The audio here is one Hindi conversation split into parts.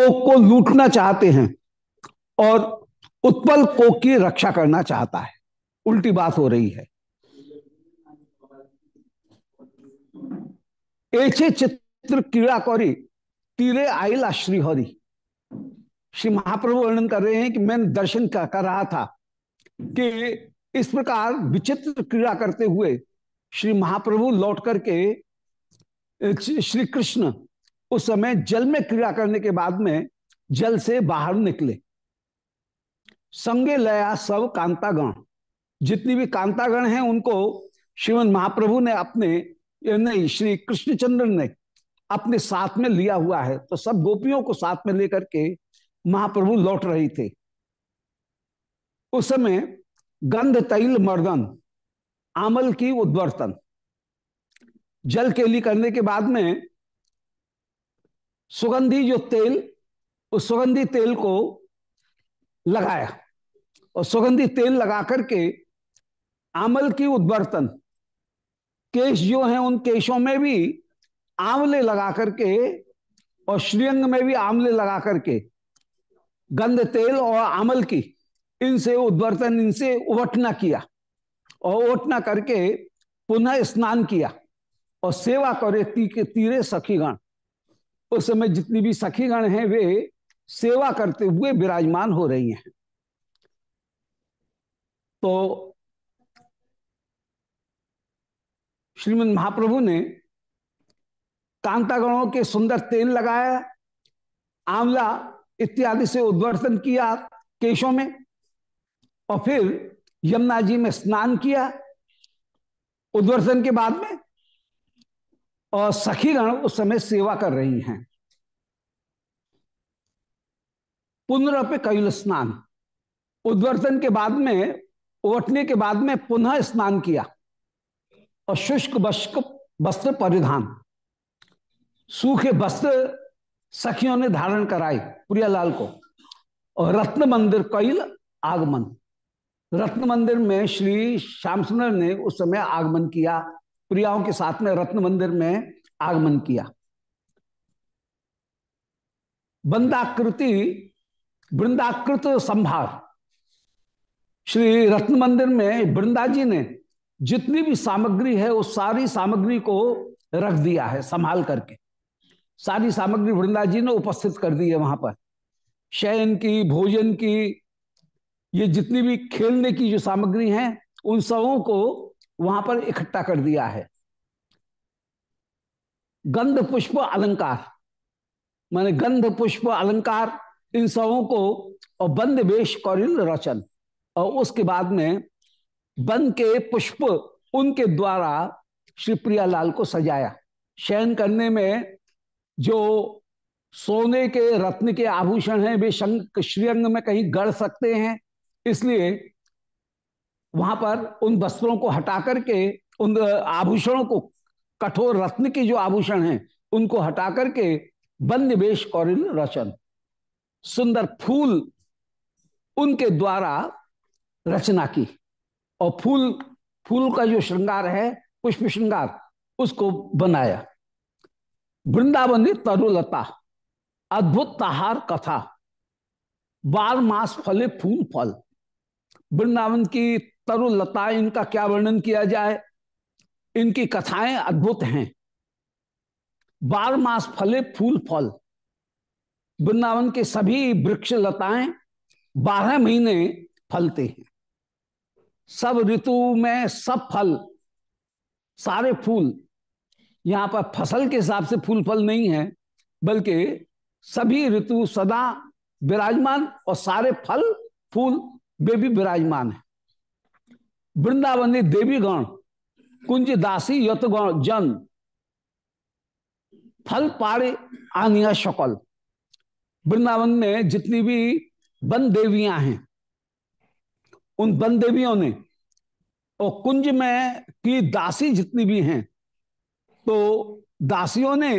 को लूटना चाहते हैं और उत्पल कोक की रक्षा करना चाहता है। उल्टी बात हो रही है। ऐसे चित्र कीड़ा कौरी तीरे आईला श्रीहरि श्री महाप्रभु वर्णन कर रहे हैं कि मैंने दर्शन कर, कर रहा था कि इस प्रकार विचित्र क्रीड़ा करते हुए श्री महाप्रभु लौट करके श्री कृष्ण उस समय जल में क्रीड़ा करने के बाद में जल से बाहर निकले। संगे लया सब कांतागण। जितनी भी कांतागण हैं, उनको श्रीमद महाप्रभु ने अपने नहीं श्री कृष्णचंद्र ने अपने साथ में लिया हुआ है। तो सब गोपियों को साथ में लेकर के महाप्रभु लौट रहे थे। उस समय गंध तैल मर्दन, आमल की उद्वर्तन। जल केली करने के बाद में सुगंधी जो तेल, उस सुगंधी तेल को लगाया। और सुगंधी तेल लगा करके आमल की उद्वर्तन, केश जो है उन केशों में भी आंवले लगा करके और श्रीअंग में भी आंवले लगा करके गंध तेल और आमल की इनसे उद्वर्तन, इनसे उवटना किया और उठना करके पुनः स्नान किया और सेवा करे ती के तीरे सखीगण। उस समय जितनी भी सखीगण हैं, वे सेवा करते हुए विराजमान हो रही हैं। तो श्रीमद महाप्रभु ने कांतागणों के सुंदर तेल लगाया, आंवला इत्यादि से उद्वर्तन किया केशों में, और फिर यमुना जी में स्नान किया। उद्वर्तन के बाद में और सखीगण उस समय सेवा कर रही हैं। पुनरअप कैल स्नान। उद्वर्तन के बाद में उठने के बाद में पुनः स्नान किया और शुष्क वस्क वस्त्र परिधान। सूखे वस्त्र सखियों ने धारण कराए प्रियालाल को और रत्न मंदिर कैल आगमन। रत्न मंदिर में श्री श्याम सुंदर ने उस समय आगमन किया प्रियाओं के साथ में रत्न मंदिर में आगमन किया। बंदाकृति वृंदाकृत संभार। श्री रत्न मंदिर में वृंदा जी ने जितनी भी सामग्री है, उस सारी सामग्री को रख दिया है, संभाल करके। सारी सामग्री वृंदा जी ने उपस्थित कर दी है वहाँ पर। शयन की, भोजन की, ये जितनी भी खेलने की जो सामग्री है, उन सबों को वहाँ पर इकट्ठा कर दिया है। गंध, पुष्प, अलंकार। माने गंध, पुष्प, अलंकार, इन सबों को और बंद, वेश रचन। और उसके बाद में बंद के पुष्प उनके द्वारा श्री प्रियालाल को सजाया। शयन करने में जो सोने के, रत्न के आभूषण हैं, वे श्रीअंग में कहीं गढ़ सकते हैं। इसलिए वहाँ पर उन वस्त्रों को हटा करके, उन आभूषणों को, कठोर रत्न के जो आभूषण हैं, उनको हटा करके बंद वेश कौरिल रचन। सुंदर फूल उनके द्वारा रचना की। और फूल फूल का जो श्रृंगार है, पुष्प श्रृंगार, उसको बनाया। वृंदावनी तरुलता, अद्भुत तहार कथा बार मास फले फूल फल। वृंदावन की तरुलता इनका क्या वर्णन किया जाए? इनकी कथाएँ अद्भुत हैं। बार मास फले, फूल फल। वृंदावन के सभी वृक्ष लताएँ बारह महीने फलते हैं। सब ऋतु में सब फल, सारे फूल। यहाँ पर फ़सल के हिसाब से फूल फल नहीं है, बल्कि सभी ऋतु सदा विराजमान और सारे फल, फूल वे भी विराजमान है। वृंदावनी देवी गण कुंज दासी यत गण जन। फल पारे आनिया शकल वृंदावन में जितनी भी वन देवियाँ हैं, उन वन देवियों ने, और कुंज में की दासी जितनी भी हैं तो दासियों ने,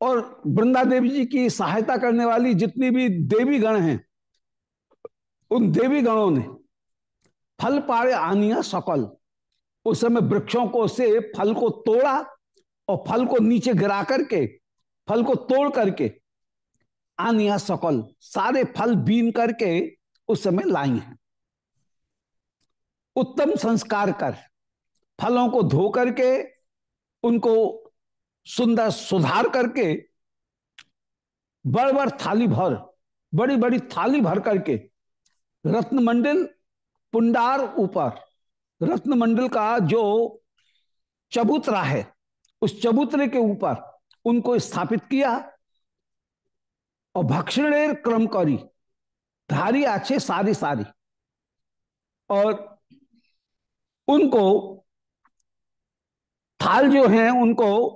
और वृंदा देवी जी की सहायता करने वाली जितनी भी देवी गण हैं, उन देवी गणों ने फल पारे आनिया सकल। उस समय वृक्षों को से फल को तोड़ा और फल को नीचे गिरा करके, फल को तोड़ करके आनिया सकल, सारे फल बीन करके उस समय लाई हैं। उत्तम संस्कार कर, फलों को धो करके, उनको सुंदर सुधार करके बड़ बड़ थाली भर बड़ी बड़ी थाली भर करके रत्न मंडल पुंडार ऊपर रत्न मंडल का जो चबूतरा है, उस चबूतरे के ऊपर उनको स्थापित किया और भक्षणेर क्रम करी, धारी अच्छे सारी सारी। और उनको थाल जो है, उनको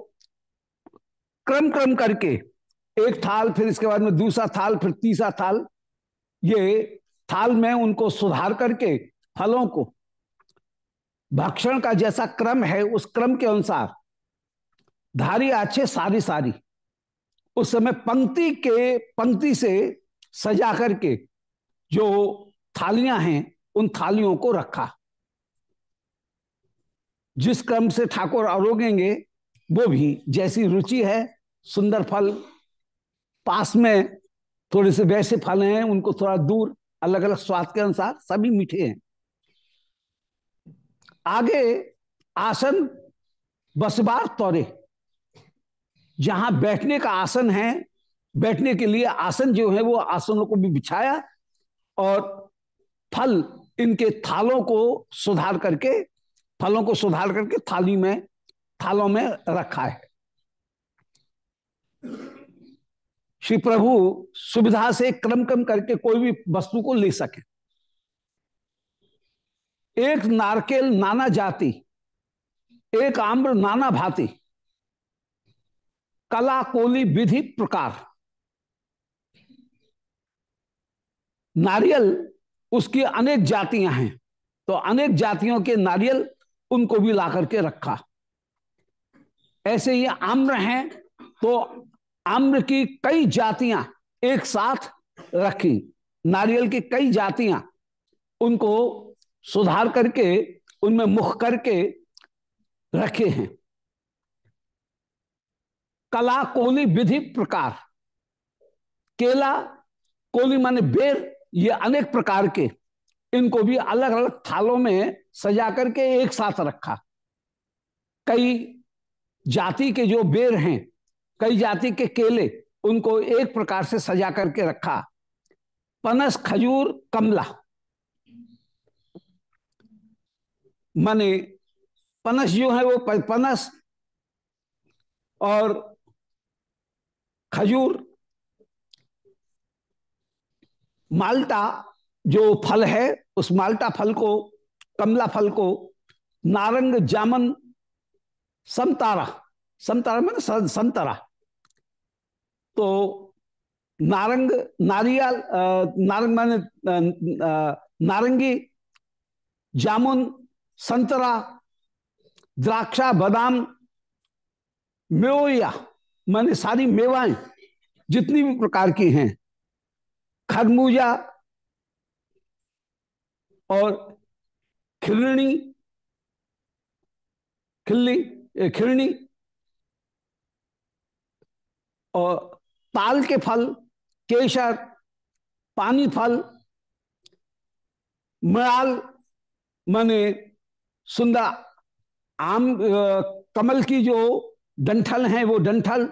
क्रम क्रम करके, एक थाल, फिर इसके बाद में दूसरा थाल, फिर तीसरा थाल, ये थाल में उनको सुधार करके फलों को। भक्षण का जैसा क्रम है, उस क्रम के अनुसार धारी अच्छे सारी सारी, उस समय पंक्ति के, पंक्ति से सजा करके जो थालियाँ हैं, उन थालियों को रखा। जिस क्रम से ठाकुर आरोगेंगे वो भी जैसी रुचि है, सुंदर फल, पास में थोड़े से वैसे फल हैं, उनको थोड़ा दूर अलग अलग स्वाद के अनुसार सभी मीठे हैं। आगे, आसन बसबार तौरे। जहाँ बैठने का आसन है, बैठने के लिए आसन जो है वो आसनों को भी बिछाया और फल इनके थालों को सुधार करके, फलों को सुधार करके थाली में, थालों में रखा है। श्री प्रभु सुविधा से क्रम क्रम करके कोई भी वस्तु को ले सके। एक नारकेल नाना जाति, एक आम्र नाना भांति, कला कोली विधि प्रकार। नारियल उसकी अनेक जातियाँ हैं तो अनेक जातियों के नारियल उनको भी ला करके रखा। ऐसे ये आम्र हैं तो आम्र की कई जातियाँ एक साथ रखी, नारियल की कई जातियाँ, उनको सुधार करके, उनमें मुख करके रखे हैं। कला, कोली, विधि प्रकार। केला, कोली माने बेर, ये अनेक प्रकार के। इनको भी अलग अलग थालों में सजा करके एक साथ रखा। कई जाति के जो बेर हैं कई जाति के केले उनको एक प्रकार से सजा करके रखा। पनस, खजूर, कमला। माने पनस जो है वो पनस और खजूर, माल्टा जो फल है, उस माल्टा फल को, कमला फल को नारंग, जामन, संतारा। संतारा मैंने संतरा। तो नारंग, नारियल नारंग माने नारंगी, जामुन, संतरा, द्राक्षा, बादाम मेवया माने सारी मेवाएँ जितनी भी प्रकार की हैं, खरबूजा और खिलनी, खिल्ली खिलनी, और ताल के फल केसर पानी फल, मयाल, माने सुंदर आम कमल की जो डंठल है, वो डंठल,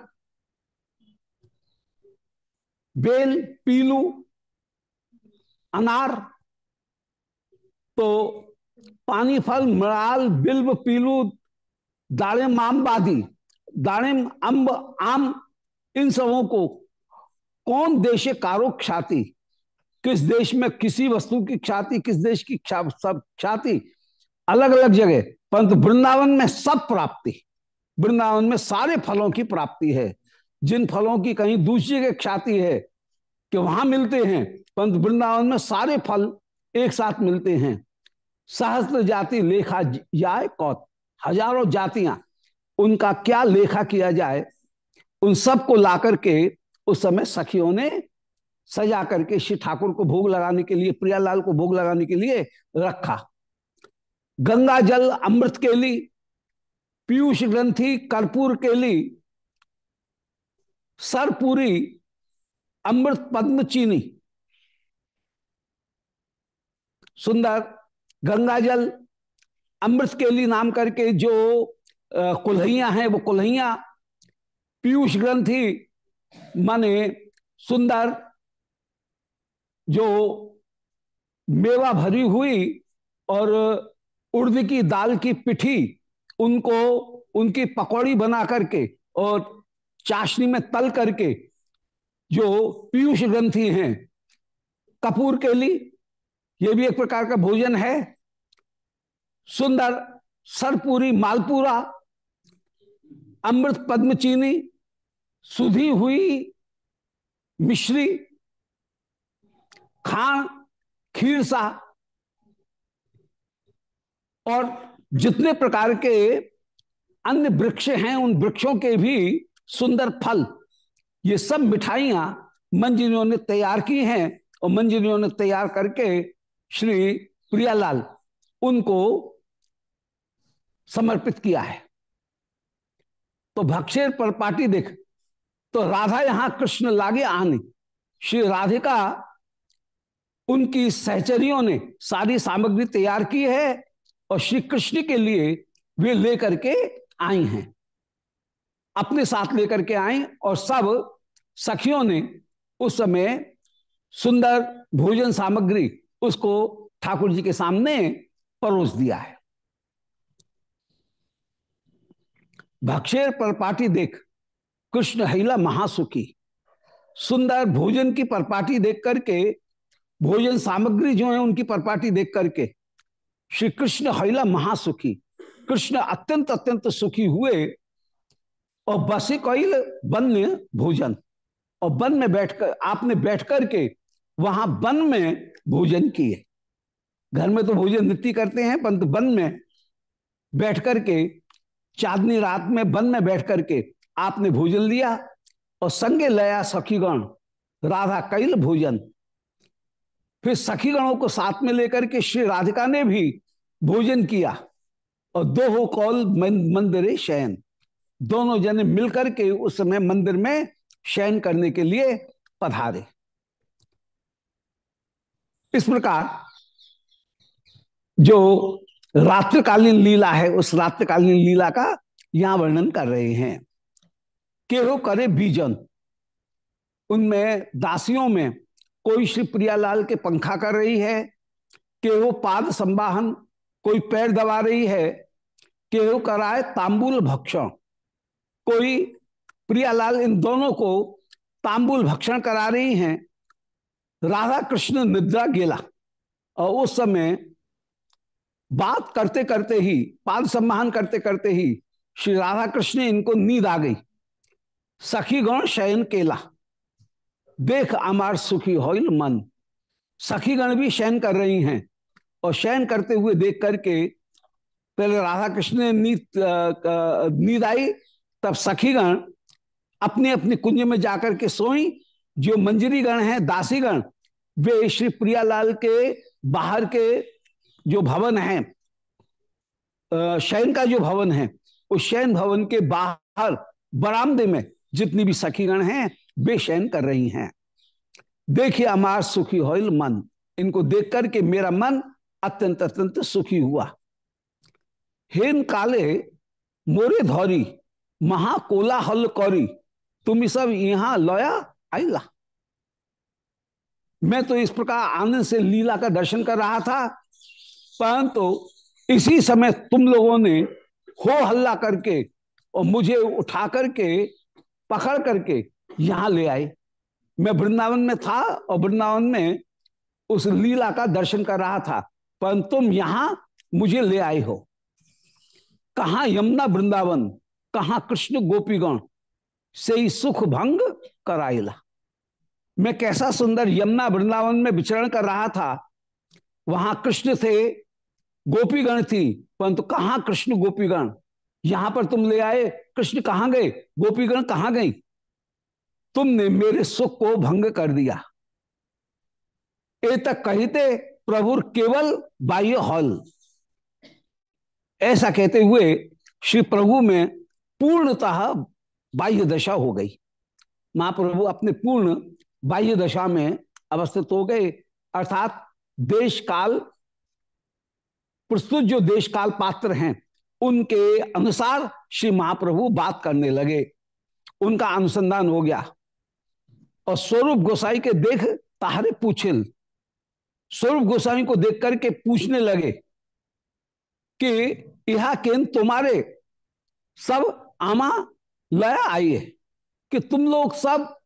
बेल, पीलू, अनार तो पानी फल मराल बिल्व पीलू दाड़िम आमबादी दाड़िम अम्ब आम इन सबों को कौन देशे कारो ख्याति? किस देश में किसी वस्तु की ख्याति, किस देश की सब ख्याति? अलग अलग जगह। परंतु वृंदावन में सब प्राप्ति, वृंदावन में सारे फलों की प्राप्ति है। जिन फलों की कहीं दूसरी जगह ख्याति है, कि वहाँ मिलते हैं, परंतु वृंदावन में सारे फल एक साथ मिलते हैं। सहस्त्र जाति लेखा जाए कौत हज़ारों जातियाँ, उनका क्या लेखा किया जाए? उन सबको ला करके उस समय सखियों ने सजा करके श्री ठाकुर को भोग लगाने के लिए, प्रियालाल को भोग लगाने के लिए रखा। गंगा जल, अमृत के लिए पीयूष ग्रंथि, कर्पूर के लिए सरपुरी, अमृत पद्म चीनी, सुंदर गंगा जल, अमृत केली नाम करके जो कुल्हैया हैं, वो कुल्हैया पीयूष ग्रंथि माने सुंदर, जो मेवा भरी हुई और उर्द की दाल की पिठी उनको, उनकी पकौड़ी बना करके और चाशनी में तल करके जो पीयूष ग्रंथि हैं, कपूर केली ये भी एक प्रकार का भोजन है। सुंदर सरपूरी मालपूरा, अमृत पद्म चीनी सुधी हुई मिश्री, खान, खीरसा, और जितने प्रकार के अन्य वृक्ष हैं, उन वृक्षों के भी सुंदर फल, ये सब मिठाइयाँ मंजरियों ने तैयार की हैं, और मंजिलियों ने तैयार करके श्री प्रियालाल उनको समर्पित किया है। तो भक्षेर पर पाटी देख तो राधा यहाँ कृष्ण लागे आने। श्री राधिका उनकी सहचरियों ने सारी सामग्री तैयार की है और श्री कृष्ण के लिए वे लेकर के आई हैं। अपने साथ लेकर के आई और सब सखियों ने उस समय सुंदर भोजन सामग्री उसको ठाकुर जी के सामने परोस दिया है। भक्षेर परपाटी देख कृष्ण हिला महासुखी। सुंदर भोजन की परपाटी देख करके, भोजन सामग्री जो है उनकी परपाटी देख करके, श्री कृष्ण हिला महासुखी। कृष्ण अत्यंत अत्यंत सुखी हुए और बसे कैल वन भोजन। और वन में बैठकर आपने बैठ करके वहाँ वन में भोजन किए। घर में तो भोजन नित्य करते हैं, परंतु वन में बैठ करके, चांदनी रात में वन में बैठ करके आपने भोजन लिया और संगे लया सखीगण, राधा कैल भोजन। फिर सखीगणों को साथ में लेकर के श्री राधिका ने भी भोजन किया और दो हो कौल मंदिर शयन। दोनों जने मिलकर के उस समय मंदिर में शयन करने के लिए पधारे। इस प्रकार जो रात्रिकालीन लीला है, उस रात्रिकालीन लीला का यहाँ वर्णन कर रहे हैं। केहो करे बीजन। उनमें दासियों में कोई श्री प्रियालाल के पंखा कर रही है केहो पाद संवाहन कोई पैर दबा रही है केहो कराए तांबुल भक्षण। कोई प्रियालाल इन दोनों को तांबुल भक्षण करा रही हैं, राधा कृष्ण निद्रा गेला। और उस समय बात करते करते ही, पाद सम्मान करते करते ही श्री राधा कृष्ण इनको नींद आ गई। सखी गण शयन केला। देख अमार सुखी होइल मन। सखी गण भी शयन कर रही हैं। और शयन करते हुए देख करके पहले राधा कृष्ण ने नींद नींद आई, तब सखीगण अपने अपने कुंज में जाकर के सोई। जो मंजरी गण है दासी गण वे श्री प्रियालाल के बाहर के जो भवन है शयन का जो भवन है, उस शयन भवन के बाहर बरामदे में जितनी भी सखीगण हैं वे शयन कर रही हैं। देखिए, अमार सुखी होइल मन। इनको देख करके मेरा मन अत्यंत अत्यंत सुखी हुआ। हेन काले, मोरे धौरी महाकोला हल कौरी, तुम सब यहाँ लोया आईला मैं तो इस प्रकार आनंद से लीला का दर्शन कर रहा था, परंतु तो इसी समय तुम लोगों ने हो हल्ला करके और मुझे उठा करके पकड़ करके यहाँ ले आए। मैं वृंदावन में था और वृंदावन में उस लीला का दर्शन कर रहा था, पर तुम यहाँ मुझे ले आए हो। कहा यमुना वृंदावन, कहा कृष्ण गोपीगण से ही सुख भंग कराइला मैं कैसा सुंदर यमुना वृंदावन में विचरण कर रहा था। वहाँ कृष्ण थे, गोपीगण थी, परंतु कहा कृष्ण गोपीगण? यहाँ पर तुम ले आए, कृष्ण कहाँ गए, गोपीगण कहाँ गई? तुमने मेरे सुख को भंग कर दिया। ए तक कहते प्रभु केवल बाह्य हॉल। ऐसा कहते हुए श्री प्रभु में पूर्णतः बाह्य दशा हो गई। महाप्रभु अपने पूर्ण बाह्य दशा में अवस्थित हो गए, अर्थात देश काल प्रस्तुत जो देश काल पात्र हैं उनके अनुसार श्री महाप्रभु बात करने लगे। उनका अनुसंधान हो गया। और स्वरूप गोसाई के देख ताहरे पूछिल। स्वरूप गोसाई को देख करके पूछने लगे कि यह केन तुम्हारे सब आमा लया आई है कि तुम लोग सब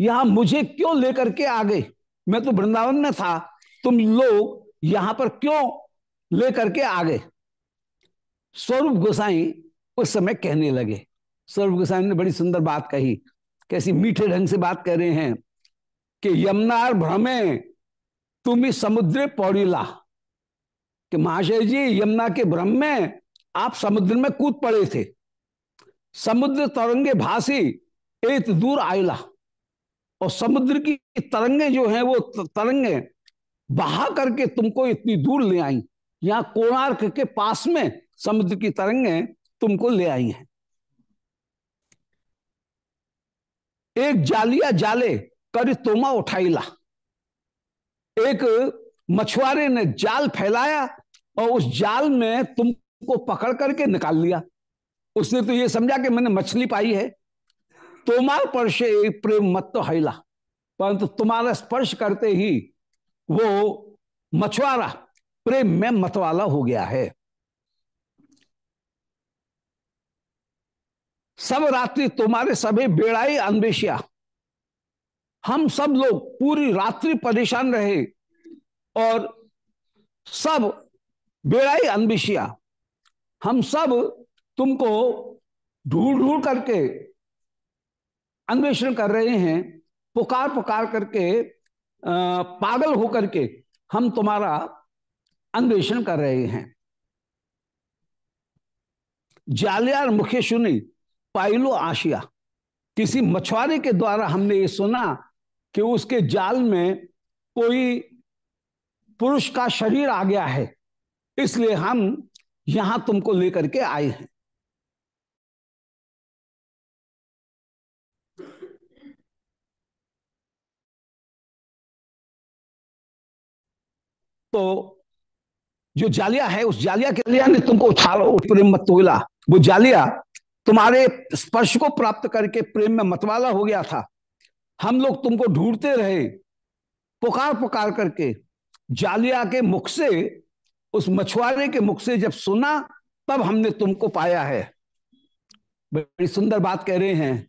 यहाँ मुझे क्यों लेकर के आ गए? मैं तो वृंदावन में था। तुम लोग यहाँ पर क्यों लेकर के आ गए? स्वरूप गोसाई उस समय कहने लगे। स्वरूप गोसाई ने बड़ी सुंदर बात कही, कैसी मीठे ढंग से बात कर रहे हैं कि यमुनार भ्रमे, तुम ही समुद्र पौड़ीला कि महाशय जी, यमुना के भ्रम में आप समुद्र में कूद पड़े थे। समुद्र तरंगे भासी, एक दूर आयला। और समुद्र की तरंगे जो हैं, वो तरंगे बहा करके तुमको इतनी दूर ले आई। यहाँ कोणार्क के पास में समुद्र की तरंगे तुमको ले आई हैं। एक जालिया जाले कर तोमा उठाईला एक मछुआरे ने जाल फैलाया और उस जाल में तुमको पकड़ करके निकाल लिया। उसने तो ये समझा कि मैंने मछली पाई है। तोमार पर से प्रेम मत तो हैला परंतु तुम्हारा स्पर्श करते ही वो मछुआरा प्रेम में मतवाला हो गया है। सब रात्रि तुम्हारे सभी बेड़ाई अन्वेषिया हम सब लोग पूरी रात्रि परेशान रहे और सब बेड़ाई अन्वेषिया हम सब तुमको ढूंढ ढूंढ करके अन्वेषण कर रहे हैं पुकार पुकार करके आ, पागल होकर के हम तुम्हारा अन्वेषण कर रहे हैं। जालियार मुखे सुनी पाइलो आशिया। किसी मछुआरे के द्वारा हमने ये सुना कि उसके जाल में कोई पुरुष का शरीर आ गया है, इसलिए हम यहाँ तुमको लेकर के आए हैं। तो जो जालिया है, उस जालिया के लिए ने तुमको उछालो प्रेम मत वो जालिया तुम्हारे स्पर्श को प्राप्त करके प्रेम में मतवाला हो गया था। हम लोग तुमको ढूंढते रहे, पुकार पुकार करके, जालिया के मुख से, उस मछुआरे के मुख से जब सुना, तब हमने तुमको पाया है। बड़ी सुंदर बात कह रहे हैं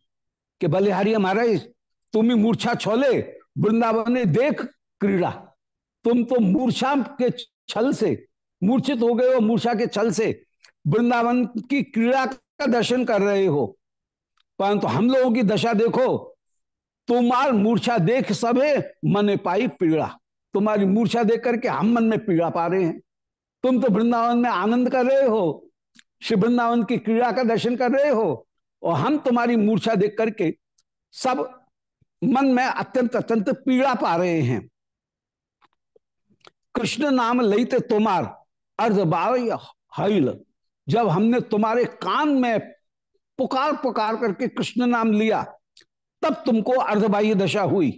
कि बलिहारी महाराज तुम ही मूर्छा छोले, वृंदावन ने देख क्रीड़ा। तुम तो मूर्छा के छल से, मूर्छित हो गए हो, मूर्छा के छल से। वृंदावन की क्रीड़ा का दर्शन कर रहे हो। परंतु हम लोगों की दशा देखो, तुम्हार मूर्छा देख सबे मन पाई पीड़ा। तुम्हारी मूर्छा देख करके हम मन में पीड़ा पा रहे हैं। तुम तो वृंदावन में आनंद कर रहे हो, श्री वृंदावन की क्रीड़ा का दर्शन कर रहे हो, और हम तुम्हारी मूर्छा देख करके सब मन में अत्यंत अत्यंत पीड़ा पा रहे हैं। कृष्ण नाम लेते तुम्हार अर्ध हईल। जब हमने तुम्हारे कान में पुकार पुकार करके कृष्ण नाम लिया, तब तुमको अर्धबाह्य दशा हुई।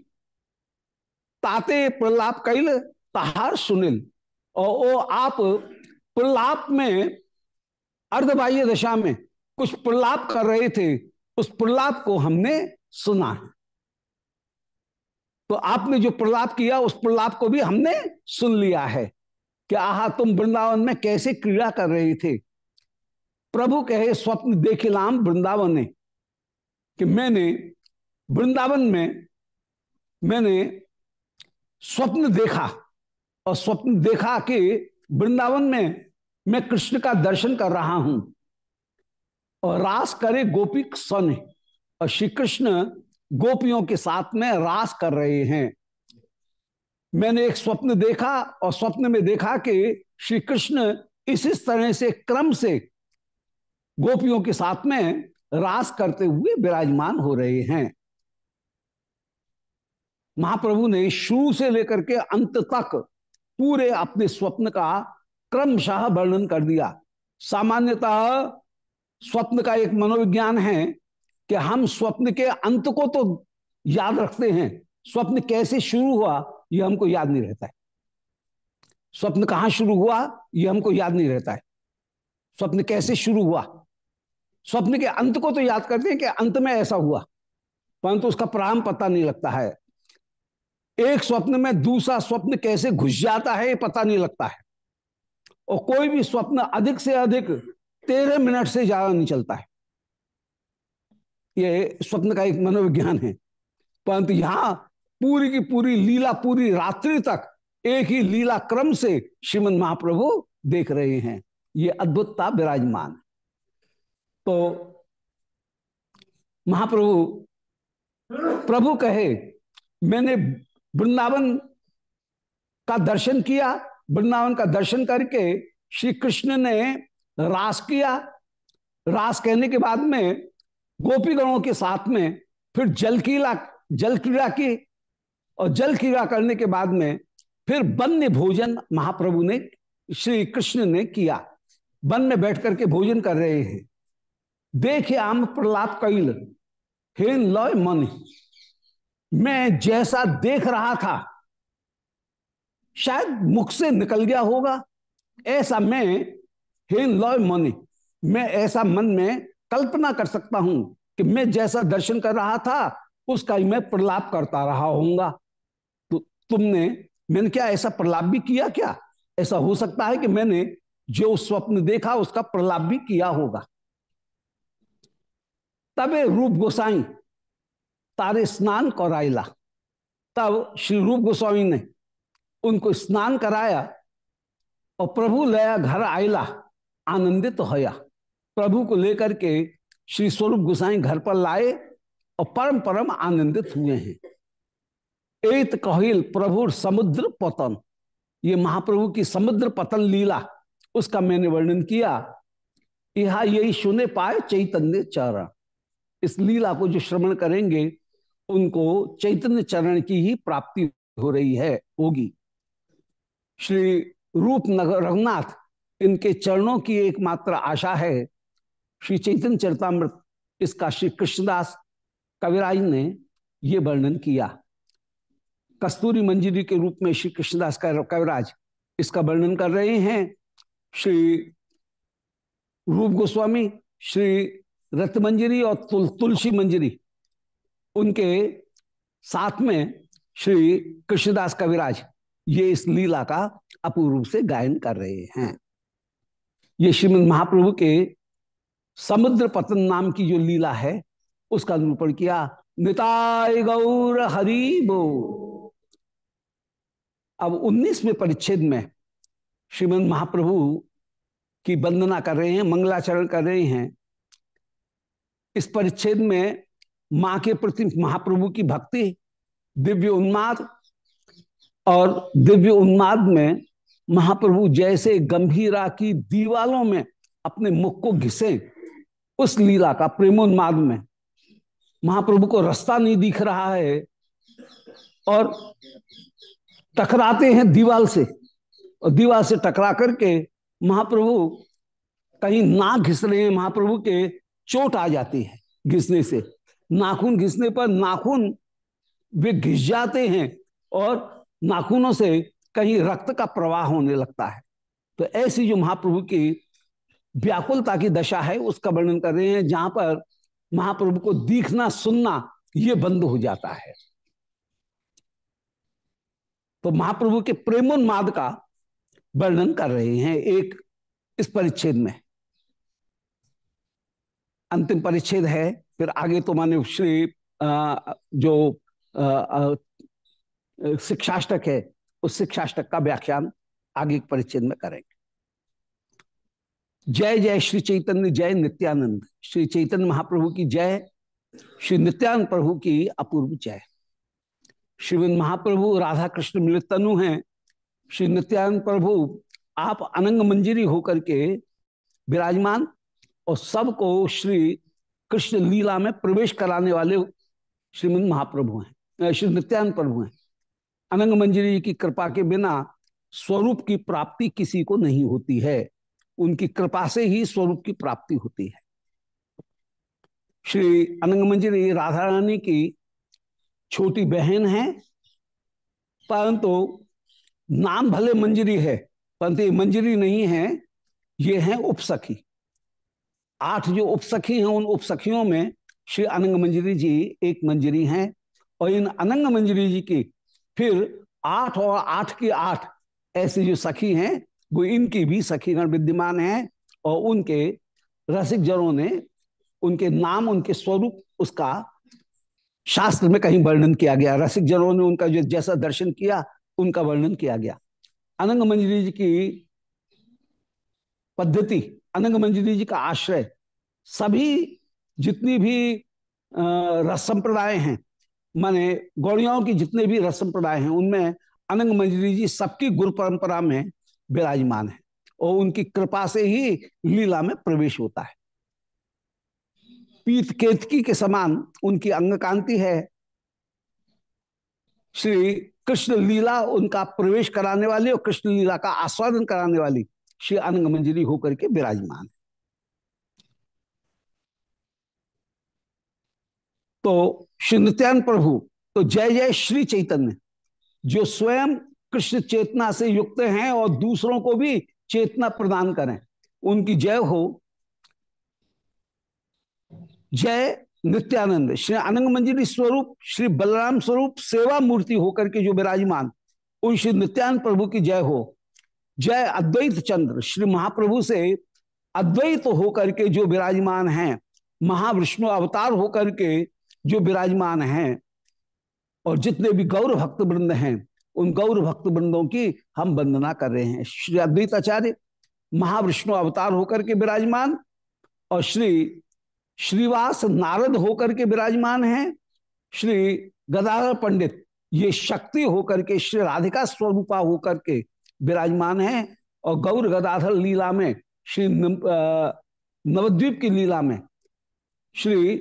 ताते प्रलाप कैल, तहार सुनिल। और वो आप प्रलाप में, अर्धबाह्य दशा में कुछ प्रलाप कर रहे थे, उस प्रलाप को हमने सुना है। तो आपने जो प्रलाप किया, उस प्रलाप को भी हमने सुन लिया है। कि आहा, तुम वृंदावन में कैसे क्रीड़ा कर रहे थे? प्रभु कहे, स्वप्न देखिलाम वृंदावन ने, कि मैंने वृंदावन में, मैंने स्वप्न देखा, और स्वप्न देखा कि वृंदावन में मैं कृष्ण का दर्शन कर रहा हूँ, और रास करे गोपी सन, और श्री कृष्ण गोपियों के साथ में रास कर रहे हैं। मैंने एक स्वप्न देखा, और स्वप्न में देखा कि श्री कृष्ण इस तरह से क्रम से गोपियों के साथ में रास करते हुए विराजमान हो रहे हैं। महाप्रभु ने शुरू से लेकर के अंत तक पूरे अपने स्वप्न का क्रमशः वर्णन कर दिया। सामान्यतः स्वप्न का एक मनोविज्ञान है कि हम स्वप्न के अंत को तो याद रखते हैं। स्वप्न कैसे शुरू हुआ, यह हमको याद नहीं रहता है। स्वप्न कहाँ शुरू हुआ, यह हमको याद नहीं रहता है। स्वप्न कैसे शुरू हुआ स्वप्न के अंत को तो याद करते हैं कि अंत में ऐसा हुआ। परंतु उसका प्रारंभ पता नहीं लगता है। एक स्वप्न में दूसरा स्वप्न कैसे घुस जाता है, ये पता नहीं लगता है। और कोई भी स्वप्न अधिक से अधिक तेरह मिनट से ज़्यादा नहीं चलता है। ये स्वप्न का एक मनोविज्ञान है। परंतु यहाँ पूरी की पूरी लीला पूरी रात्रि तक एक ही लीला क्रम से श्रीमद महाप्रभु देख रहे हैं। ये अद्भुतता विराजमान। तो महाप्रभु, प्रभु कहे, मैंने वृंदावन का दर्शन किया, वृंदावन का दर्शन करके श्री कृष्ण ने रास किया। रास कहने के बाद में गोपीगणों के साथ में फिर जल कीला, जल क्रीड़ा की और जल क्रीड़ा करने के बाद में फिर वन्य भोजन महाप्रभु ने, श्री कृष्ण ने किया। वन में बैठ करके भोजन कर रहे हैं। देखे आम प्रहलाद कैल हेन लॉय मन, मैं जैसा देख रहा था, शायद मुख से निकल गया होगा। ऐसा मैं हेन लॉय मन, मैं ऐसा मन में कल्पना कर सकता हूँ कि मैं जैसा दर्शन कर रहा था उसका ही मैं प्रलाप करता रहा होऊँगा। तो तुमने, मैंने क्या ऐसा प्रलाप भी किया क्या? ऐसा हो सकता है कि मैंने जो स्वप्न देखा, उसका प्रलाप भी किया होगा। तबे रूप गोसाई, तारे स्नान कराइला। तब श्री रूप गोस्वामी ने उनको स्नान कराया और प्रभु लया घर आयला आनंदित तो होया। प्रभु को लेकर के श्री स्वरूप गोसाई घर पर लाए और परम परम आनंदित हुए हैं। एत कहिल प्रभु समुद्र पतन। ये महाप्रभु की समुद्र पतन लीला, उसका मैंने वर्णन किया। यह यही सुने पाए चैतन्य चरण। इस लीला को जो श्रवण करेंगे, उनको चैतन्य चरण की ही प्राप्ति हो रही है, होगी। श्री रूप नगर रघुनाथ, इनके चरणों की एकमात्र आशा है। श्री चैतन्य चरतामृत, इसका श्री कृष्णदास कविराज ने ये वर्णन किया। कस्तूरी मंजिरी के रूप में श्री कृष्णदास कविराज इसका वर्णन कर रहे हैं। श्री रूप गोस्वामी, श्री रथ मंजरी और तुल, तुलसी मंजरी। उनके साथ में श्री कृष्णदास कविराज ये इस लीला का अपूर्व रूप से गायन कर रहे हैं। ये श्रीमद महाप्रभु के समुद्र पतन नाम की जो लीला है उसका निरूपण किया निताय गौर हरि बो। अब उन्नीसवें परिच्छेद में श्रीमद महाप्रभु की वंदना कर रहे हैं मंगलाचरण कर रहे हैं इस परिच्छेद में माँ के प्रति महाप्रभु की भक्ति, दिव्य उन्माद और दिव्य उन्माद में महाप्रभु जैसे गंभीरा की दीवालों में अपने मुख को घिसे उस लीला का प्रेमोन्माद में महाप्रभु को रास्ता नहीं दिख रहा है और टकराते हैं दीवाल से और दीवाल से टकरा करके महाप्रभु कहीं ना घिस रहे हैं महाप्रभु के चोट आ जाती है घिसने से। नाखून घिसने पर नाखून वे घिस जाते हैं और नाखूनों से कहीं रक्त का प्रवाह होने लगता है। तो ऐसी जो महाप्रभु की व्याकुलता की दशा है, उसका वर्णन कर रहे हैं, जहाँ पर महाप्रभु को दिखना, सुनना, ये बंद हो जाता है। तो महाप्रभु के प्रेमोन्माद का वर्णन कर रहे हैं एक इस परिच्छेद में। अंतिम परिच्छेद है, फिर आगे तो माने श्री जो शिक्षाष्टक है, उस शिक्षाष्टक का व्याख्यान आगे परिच्छेद में करेंगे। जय जय श्री चैतन्य, जय नित्यानंद। श्री चैतन्य महाप्रभु की जय, श्री नित्यानंद प्रभु की अपूर्व जय। श्रीमद महाप्रभु राधा कृष्ण मिलित तनु हैं। श्री नित्यानंद प्रभु, आप अनंग मंजिरी होकर के विराजमान और सबको श्री कृष्ण लीला में प्रवेश कराने वाले श्रीमद महाप्रभु हैं श्री नित्यानंद प्रभु हैं। अनंग मंजरी की कृपा के बिना स्वरूप की प्राप्ति किसी को नहीं होती है। उनकी कृपा से ही स्वरूप की प्राप्ति होती है। श्री अनंग मंजरी राधा रानी की छोटी बहन है, परंतु नाम भले मंजरी है, परंतु ये मंजरी नहीं है, ये है उपसखी। आठ जो उपसखी हैं, उन उपसखियों में श्री अनंग मंजरी जी एक मंजरी हैं और इन अनंग मंजरी जी की फिर आठ और आठ की आठ ऐसी जो सखी हैं, वो इनकी भी सखीगण विद्यमान है और उनके रसिक जनों ने उनके नाम, उनके स्वरूप, उसका शास्त्र में कहीं वर्णन किया गया। रसिक जनों ने उनका जो जैसा दर्शन किया, उनका वर्णन किया गया। अनंग मंजरी जी की पद्धति अनंग मंजरी जी का आश्रय, सभी जितनी भी रस संप्रदाय हैं, माने गौड़ियाओं की जितने भी रस संप्रदाय हैं, उनमें अनंग मंजरी जी सबकी गुरु परंपरा में विराजमान है और उनकी कृपा से ही लीला में प्रवेश होता है। पीत केतकी के समान उनकी अंग कांति है। श्री कृष्ण लीला उनका प्रवेश कराने वाली और कृष्ण लीला का आस्वादन कराने वाली श्री अनंग मंजरी होकर के विराजमान है। तो श्री नित्यान प्रभु तो जय जय श्री चैतन्य, जो स्वयं कृष्ण चेतना से युक्त हैं और दूसरों को भी चेतना प्रदान करें, उनकी जय हो। जय नित्यानंद, श्री अनंग मंजरी स्वरूप, श्री बलराम स्वरूप सेवा मूर्ति होकर के जो विराजमान, उन श्री नित्यानंद प्रभु की जय हो। जय अद्वैत चंद्र। श्री महाप्रभु से अद्वैत होकर के जो विराजमान हैं, महाविष्णु अवतार होकर के जो विराजमान हैं, और जितने भी गौर भक्त वृंद हैं, उन गौर भक्त वृंदों की हम वंदना कर रहे हैं। श्री अद्वैत आचार्य, महाविष्णु अवतार होकर के विराजमान, और श्री श्रीवास नारद होकर के विराजमान हैं, श्री गदाधर पंडित, ये शक्ति होकर के, श्री राधिका स्वरूपा होकर के विराजमान है और गौर गदाधर लीला में, श्री नवद्वीप की लीला में, श्री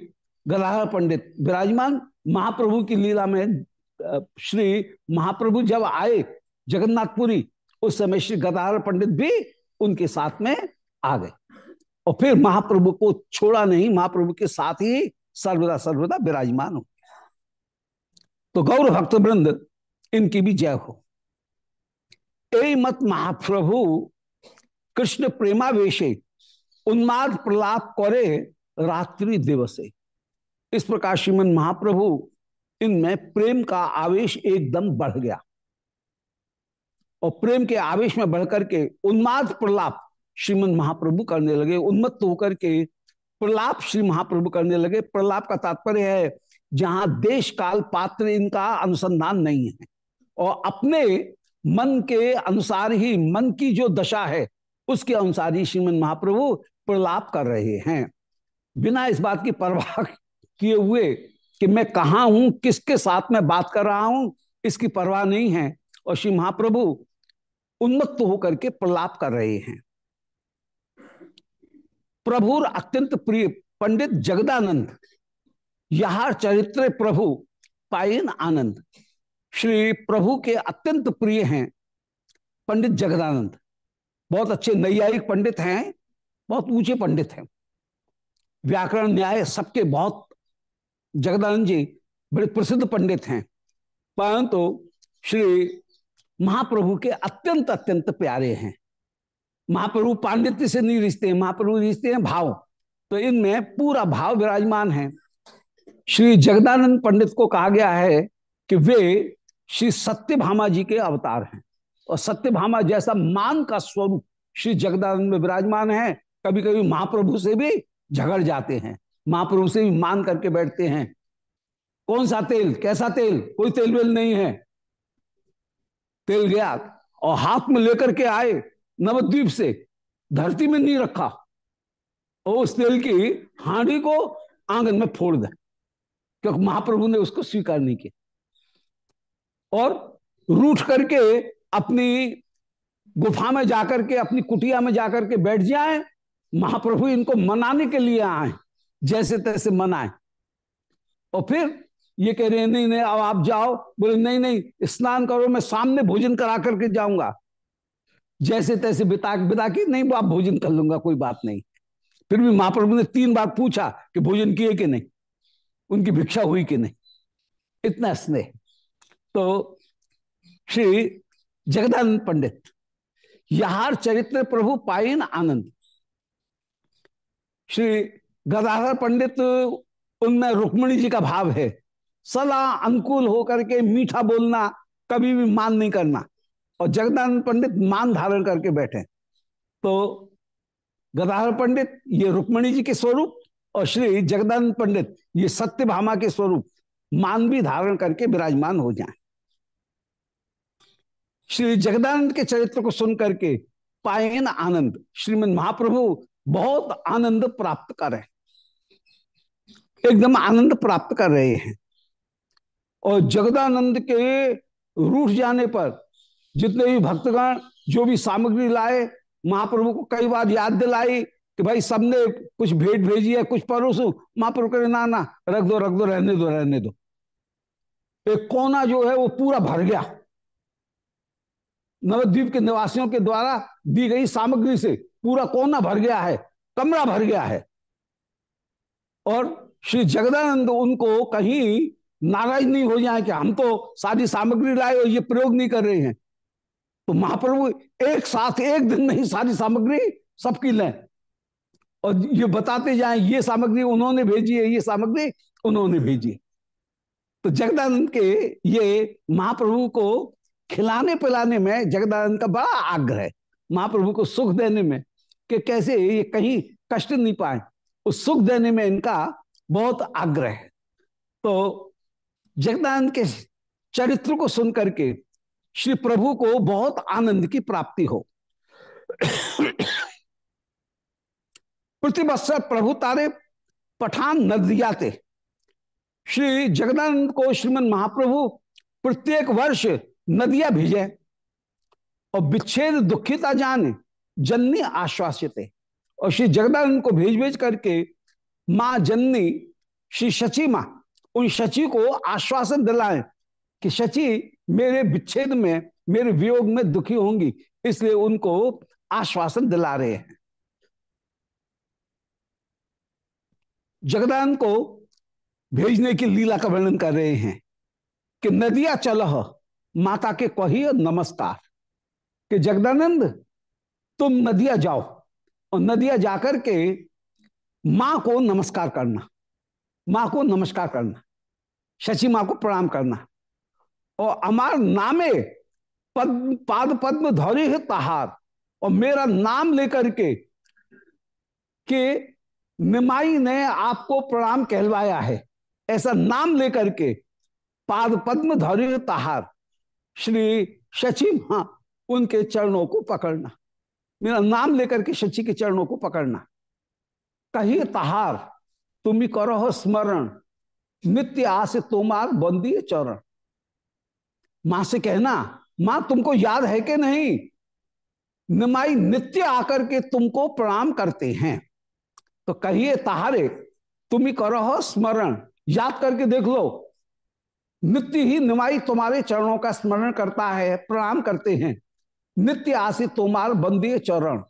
गदाधर पंडित विराजमान महाप्रभु की लीला में श्री महाप्रभु जब आए जगन्नाथपुरी, उस समय श्री गदाधर पंडित भी उनके साथ में आ गए। और फिर महाप्रभु को छोड़ा नहीं, महाप्रभु के साथ ही सर्वदा सर्वदा विराजमान हो तो गौर भक्त वृंद इनकी भी जय हो। ए मत महाप्रभु, कृष्ण प्रेमावेशे, उन्माद प्रलाप करे रात्रि दिवसे। इस प्रकार श्रीमन महाप्रभु इनमें प्रेम का आवेश एकदम बढ़ गया। और प्रेम के आवेश में बढ़कर के उन्माद प्रलाप श्रीमन महाप्रभु करने लगे। उन्मत्त होकर के प्रलाप श्री महाप्रभु करने लगे। प्रलाप का तात्पर्य है, जहाँ देश काल पात्र इनका अनुसंधान नहीं है। और अपने मन के अनुसार ही, मन की जो दशा है, उसके अनुसार ही श्रीमद महाप्रभु प्रलाप कर रहे हैं। बिना इस बात की परवाह किए हुए कि मैं कहा हूँ, किसके साथ में बात कर रहा हूँ, इसकी परवाह नहीं है। और श्री महाप्रभु उन्मत्त होकर के प्रलाप कर रहे हैं। प्रभुर अत्यंत प्रिय पंडित जगदानंद, यहार चरित्र प्रभु पायन आनंद। श्री प्रभु के अत्यंत प्रिय हैं पंडित जगदानंद। बहुत अच्छे नैयायिक पंडित हैं, बहुत ऊँचे पंडित हैं। व्याकरण न्याय सबके बहुत। जगदानंद जी बड़े प्रसिद्ध पंडित हैं। परंतु तो श्री महाप्रभु के अत्यंत अत्यंत प्यारे हैं। महाप्रभु पांडित्य से नहीं रिश्ते हैं, महाप्रभु रिश्ते हैं भाव। तो इनमें पूरा भाव विराजमान है। श्री जगदानंद पंडित को कहा गया है कि वे श्री सत्यभामा जी के अवतार हैं। और सत्यभामा जैसा मान का स्वरूप श्री जगदानंद में विराजमान है कभी कभी महाप्रभु से भी झगड़ जाते हैं। महाप्रभु से भी मान करके बैठते हैं। कौन सा तेल? कैसा तेल? कोई तेल वेल नहीं है। तेल गया और हाथ में लेकर के आए नवद्वीप से। धरती में नहीं रखा। और उस तेल की हांडी को आँगन में फोड़ दे। क्योंकि महाप्रभु ने उसको स्वीकार नहीं किया। और रूठ करके अपनी गुफा में जाकर के, अपनी कुटिया में जाकर के बैठ जाए। महाप्रभु इनको मनाने के लिए आए, जैसे तैसे मनाए। और फिर ये कह रहे हैं, नहीं नहीं, अब आप जाओ। बोले, नहीं नहीं, स्नान करो, मैं सामने भोजन करा करके जाऊँगा। जैसे तैसे बिता बिता के, नहीं आप भोजन कर लूँगा, कोई बात नहीं। फिर भी महाप्रभु ने तीन बार पूछा कि भोजन किए कि नहीं? उनकी भिक्षा हुई कि नहीं? इतना स्नेह। तो श्री जगदानंद पंडित, यहार चरित्र प्रभु पाइन आनंद। श्री गदाधर पंडित, उनमें रुक्मणी जी का भाव है। सदा अनुकूल होकर के मीठा बोलना, कभी भी मान नहीं करना। और जगदानंद पंडित मान धारण करके बैठे। तो गदाधर पंडित, ये रुक्मणी जी के स्वरूप और श्री जगदानंद पंडित, ये सत्य भामा के स्वरूप, मान भी धारण करके विराजमान हो जाए। श्री जगदानंद के चरित्र को सुन करके पायन आनंद। श्रीमद महाप्रभु बहुत आनंद प्राप्त कर रहे एकदम आनंद प्राप्त कर रहे हैं। और जगदानंद के रूठ जाने पर जितने भी भक्तगण, जो भी सामग्री लाए, महाप्रभु को कई बार याद दिलाई कि भाई सबने कुछ भेंट भेजी है, कुछ परोसू। महाप्रभु करे ना ना, रख दो रख दो, रहने दो रहने दो। एक कोना जो है वो पूरा भर गया। नवद्वीप के निवासियों के द्वारा दी गई सामग्री से पूरा कोना भर गया है, कमरा भर गया है। और श्री जगदानंद उनको कहीं नाराज़ नहीं हो जाए कि हम तो सारी सामग्री लाए और ये प्रयोग नहीं कर रहे हैं। तो महाप्रभु एक साथ एक दिन नहीं सारी सामग्री सबकी लें। और ये बताते जाए, ये सामग्री उन्होंने भेजी है, ये सामग्री उन्होंने भेजी तो जगदानंद के ये महाप्रभु को खिलाने पिलाने में जगदानंद का बड़ा आग्रह महाप्रभु को सुख देने में, कि कैसे ये कहीं कष्ट नहीं पाए, उस सुख देने में इनका बहुत आग्रह है। तो जगदानंद के चरित्र को सुन करके श्री प्रभु को बहुत आनंद की प्राप्ति हो। प्रतिबत्सर प्रभु तारे पठान नदियाते। श्री जगदानंद को श्रीमद महाप्रभु प्रत्येक वर्ष नदियाँ भेजे और विच्छेद दुखिता जान जननी आश्वासित और श्री जगदानंद को भेज भेज करके माँ जननी, श्री शची माँ, उन शची को आश्वासन दिलाए कि शची, मेरे विच्छेद में, मेरे वियोग में दुखी होंगी, इसलिए उनको आश्वासन दिला रहे हैं। जगदान को भेजने की लीला का वर्णन कर रहे हैं कि नदिया चल माता के कही नमस्कार। कि जगदानंद, तुम नदिया जाओ और नदिया जाकर के माँ को नमस्कार करना, माँ को नमस्कार करना शशि माँ को प्रणाम करना। और अमार नामे पद पाद पद्म धौरी है तहार। और मेरा नाम लेकर के, कि निमाई ने आपको प्रणाम कहलवाया है। ऐसा नाम लेकर के पाद पद्म धौरी तहार। श्री शची माँ उनके चरणों को पकड़ना। मेरा नाम लेकर के शची के चरणों को पकड़ना। कही तहार, तुम करो स्मरण। नित्य आस तुम्हार बंदी चरण। माँ से कहना, माँ, तुमको याद है कि नहीं? निमाई नित्य आकर के तुमको प्रणाम करते हैं। तो कहिए तहारे, तुम ही करो स्मरण। याद करके देख लो नित्य ही निमाई तुम्हारे चरणों का स्मरण करता है, प्रणाम करते हैं। नित्य आसी तुम्हार बंदी चरण।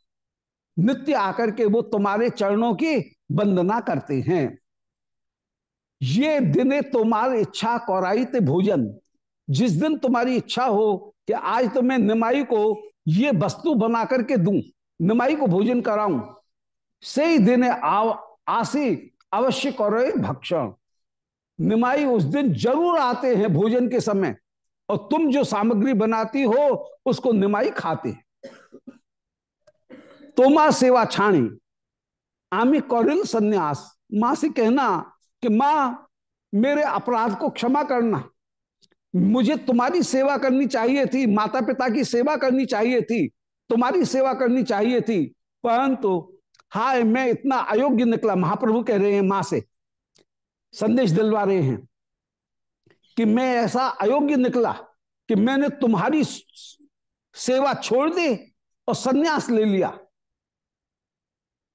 नित्य आकर के वो तुम्हारे चरणों की वंदना करते हैं। ये दिने तुम्हारी इच्छा कौराई ते भोजन। जिस दिन तुम्हारी इच्छा हो कि आज तो मैं निमाई को ये वस्तु बना करके दू, निमाई को भोजन कराऊं, से ही दिन आसी अवश्य करो भक्षण। निमाई उस दिन ज़रूर आते हैं भोजन के समय, और तुम जो सामग्री बनाती हो, उसको निमाई खाते तोमा सेवा छाणी। आमी कौरिल संन्यास। माँ से कहना कि, माँ, मेरे अपराध को क्षमा करना। मुझे तुम्हारी सेवा करनी चाहिए थी माता पिता की सेवा करनी चाहिए थी, तुम्हारी सेवा करनी चाहिए थी। परंतु, हाय, मैं इतना अयोग्य निकला। महाप्रभु कह रहे हैं माँ से संदेश दिलवा रहे हैं कि मैं ऐसा अयोग्य निकला कि मैंने तुम्हारी सेवा छोड़ दी और सन्यास ले लिया।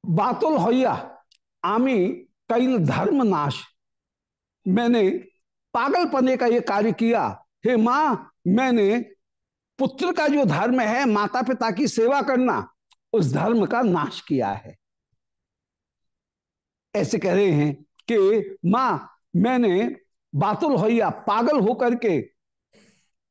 बातुल होया आमी कई धर्म नाश। मैंने पागल पने का ये कार्य किया। हे माँ, मैंने पुत्र का जो धर्म है माता पिता की सेवा करना, उस धर्म का नाश किया है। ऐसे कह रहे हैं कि माँ, मैंने बातुल होया पागल होकर के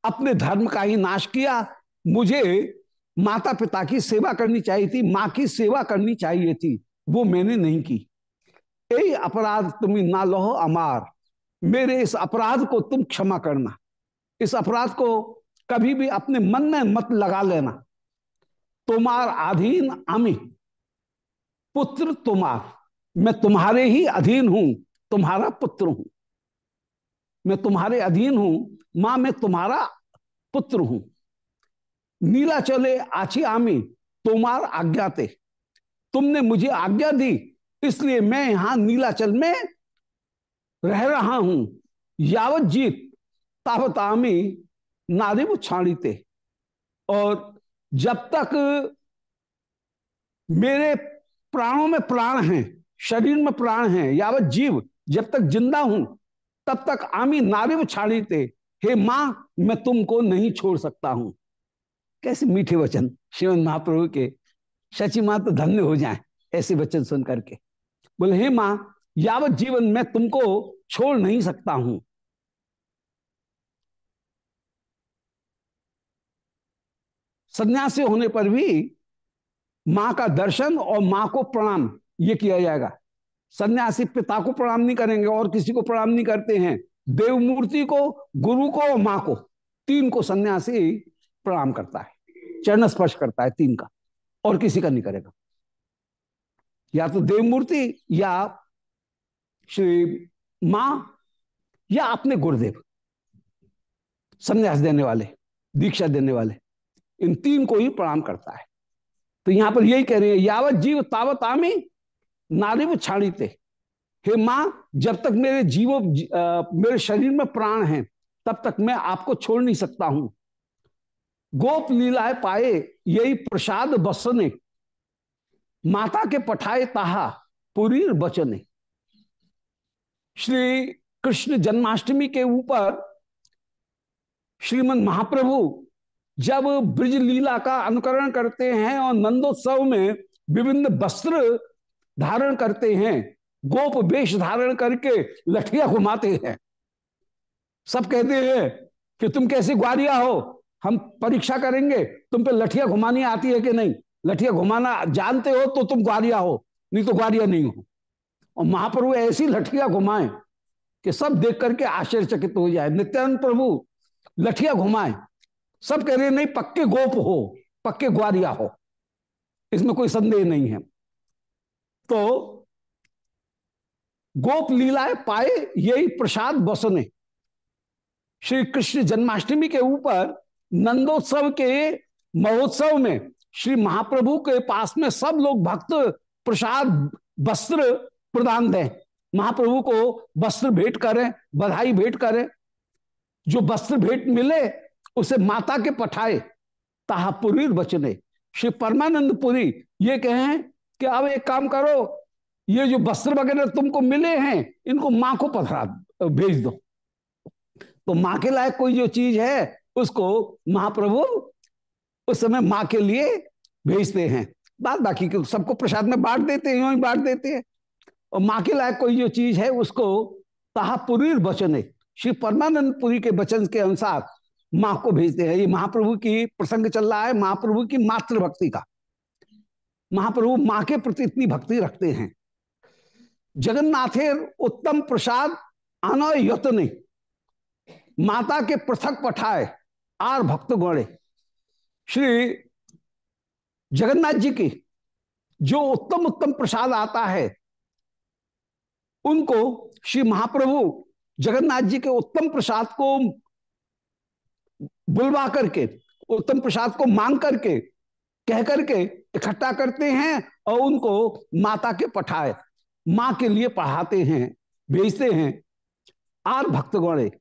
अपने धर्म का ही नाश किया। मुझे माता पिता की सेवा करनी चाहिए थी, माँ की सेवा करनी चाहिए थी, वो मैंने नहीं की। यही अपराध तुम्हें ना लोहो अमार। मेरे इस अपराध को तुम क्षमा करना। इस अपराध को कभी भी अपने मन में मत लगा लेना। तुम्हार आधीन आमी, पुत्र तुम्हार। मैं तुम्हारे ही अधीन हूँ, तुम्हारा पुत्र हूँ। मैं तुम्हारे अधीन हूँ, माँ मैं तुम्हारा पुत्र हूँ। नीला चले, आछी आमी, तुम्हार आज्ञाते तुमने मुझे आज्ञा दी, इसलिए मैं यहाँ नीलाचल में रह रहा हूँ। यावत जीत, तावत आमी नारिव छाड़ीते और जब तक मेरे प्राणों में प्राण हैं शरीर में प्राण है, यावत जीव, जब तक ज़िंदा हूँ, तब तक आमी नारिव छाड़ीते हे माँ, मैं तुमको नहीं छोड़ सकता हूँ। कैसे मीठे वचन श्रीमद महाप्रभु के? सची माँ तो धन्य हो जाए, ऐसे वचन सुन करके। बोले, हे माँ, यावत जीवन मैं तुमको छोड़ नहीं सकता हूँ। सन्यासी होने पर भी माँ का दर्शन और माँ को प्रणाम। ये किया जाएगा। सन्यासी पिता को प्रणाम नहीं करेंगे और किसी को प्रणाम नहीं करते हैं। देव मूर्ति को, गुरु को और माँ को, तीन को सन्यासी प्रणाम करता है। चरण स्पर्श करता है तीन का और किसी का नहीं करेगा। या तो देव मूर्ति या श्री माँ या अपने गुरुदेव संन्यास देने वाले, दीक्षा देने वाले, इन तीन को ही प्रणाम करता है। तो यहाँ पर यही कह रहे हैं, यावत जीव तावत आमी नारिव छाड़ीते। हे माँ, जब तक मेरे जीवो मेरे शरीर में प्राण है, तब तक मैं आपको छोड़ नहीं सकता हूँ। गोप लीलाए पाए, यही प्रसाद बसने। माता के पठाए ताहा पुरी बचने। श्री कृष्ण जन्माष्टमी के ऊपर श्रीमद महाप्रभु जब ब्रज लीला का अनुकरण करते हैं और नंदोत्सव में विभिन्न वस्त्र धारण करते हैं, गोप वेश धारण करके लठिया घुमाते हैं। सब कहते हैं कि तुम कैसी ग्वारिया हो? हम परीक्षा करेंगे, तुम पे लठिया घुमानी आती है कि नहीं? लठिया घुमाना जानते हो तो तुम ग्वारिया हो, नहीं तो ग्वारिया नहीं हो। और महाप्रभु ऐसी लठिया घुमाए कि सब देख करके आश्चर्यचकित हो जाए। नित्यानंद प्रभु, लठिया घुमाए। सब कह रहे नहीं, पक्के गोप हो, पक्के ग्वारिया हो। इसमें कोई संदेह नहीं है। तो गोप लीलाएँ पाए यही प्रसाद बसने। श्री कृष्ण जन्माष्टमी के ऊपर नंदोत्सव के महोत्सव में, श्री महाप्रभु के पास में सब लोग भक्त प्रसाद वस्त्र प्रदान दें। महाप्रभु को वस्त्र भेंट करें, बधाई भेंट करें। जो वस्त्र भेंट मिले, उसे माता के पठाए ताहापुरी बचने। श्री परमानंद पुरी ये कहें कि अब एक काम करो, ये जो वस्त्र वगैरह तुमको मिले हैं, इनको माँ को पधरा भेज दो। तो माँ के लायक कोई जो चीज़ है, उसको महाप्रभु उस समय माँ के लिए भेजते हैं। बात बाकी के सबको प्रसाद में बांट देते हैं, यूँ ही बांट देते हैं। और माँ के लायक कोई जो चीज़ है, उसको ताहापुरी वचन है। श्री परमानंद पुरी के वचन के अनुसार माँ को भेजते हैं। ये महाप्रभु की प्रसंग चल रहा है, महाप्रभु की मातृभक्ति का। महाप्रभु माँ के प्रति इतनी भक्ति रखते हैं। जगन्नाथेर, उत्तम प्रसाद, आनो यत्न माता के पृथक पठाए, आर भक्त गौड़े श्री जगन्नाथ जी की जो उत्तम उत्तम प्रसाद आता है, उनको श्री महाप्रभु जगन्नाथ जी के उत्तम प्रसाद को बुलवा करके, उत्तम प्रसाद को मांग करके कह करके इकट्ठा करते हैं और उनको माता के पठाए। माँ के लिए पढ़ाते हैं, भेजते हैं। आर भक्त गौड़े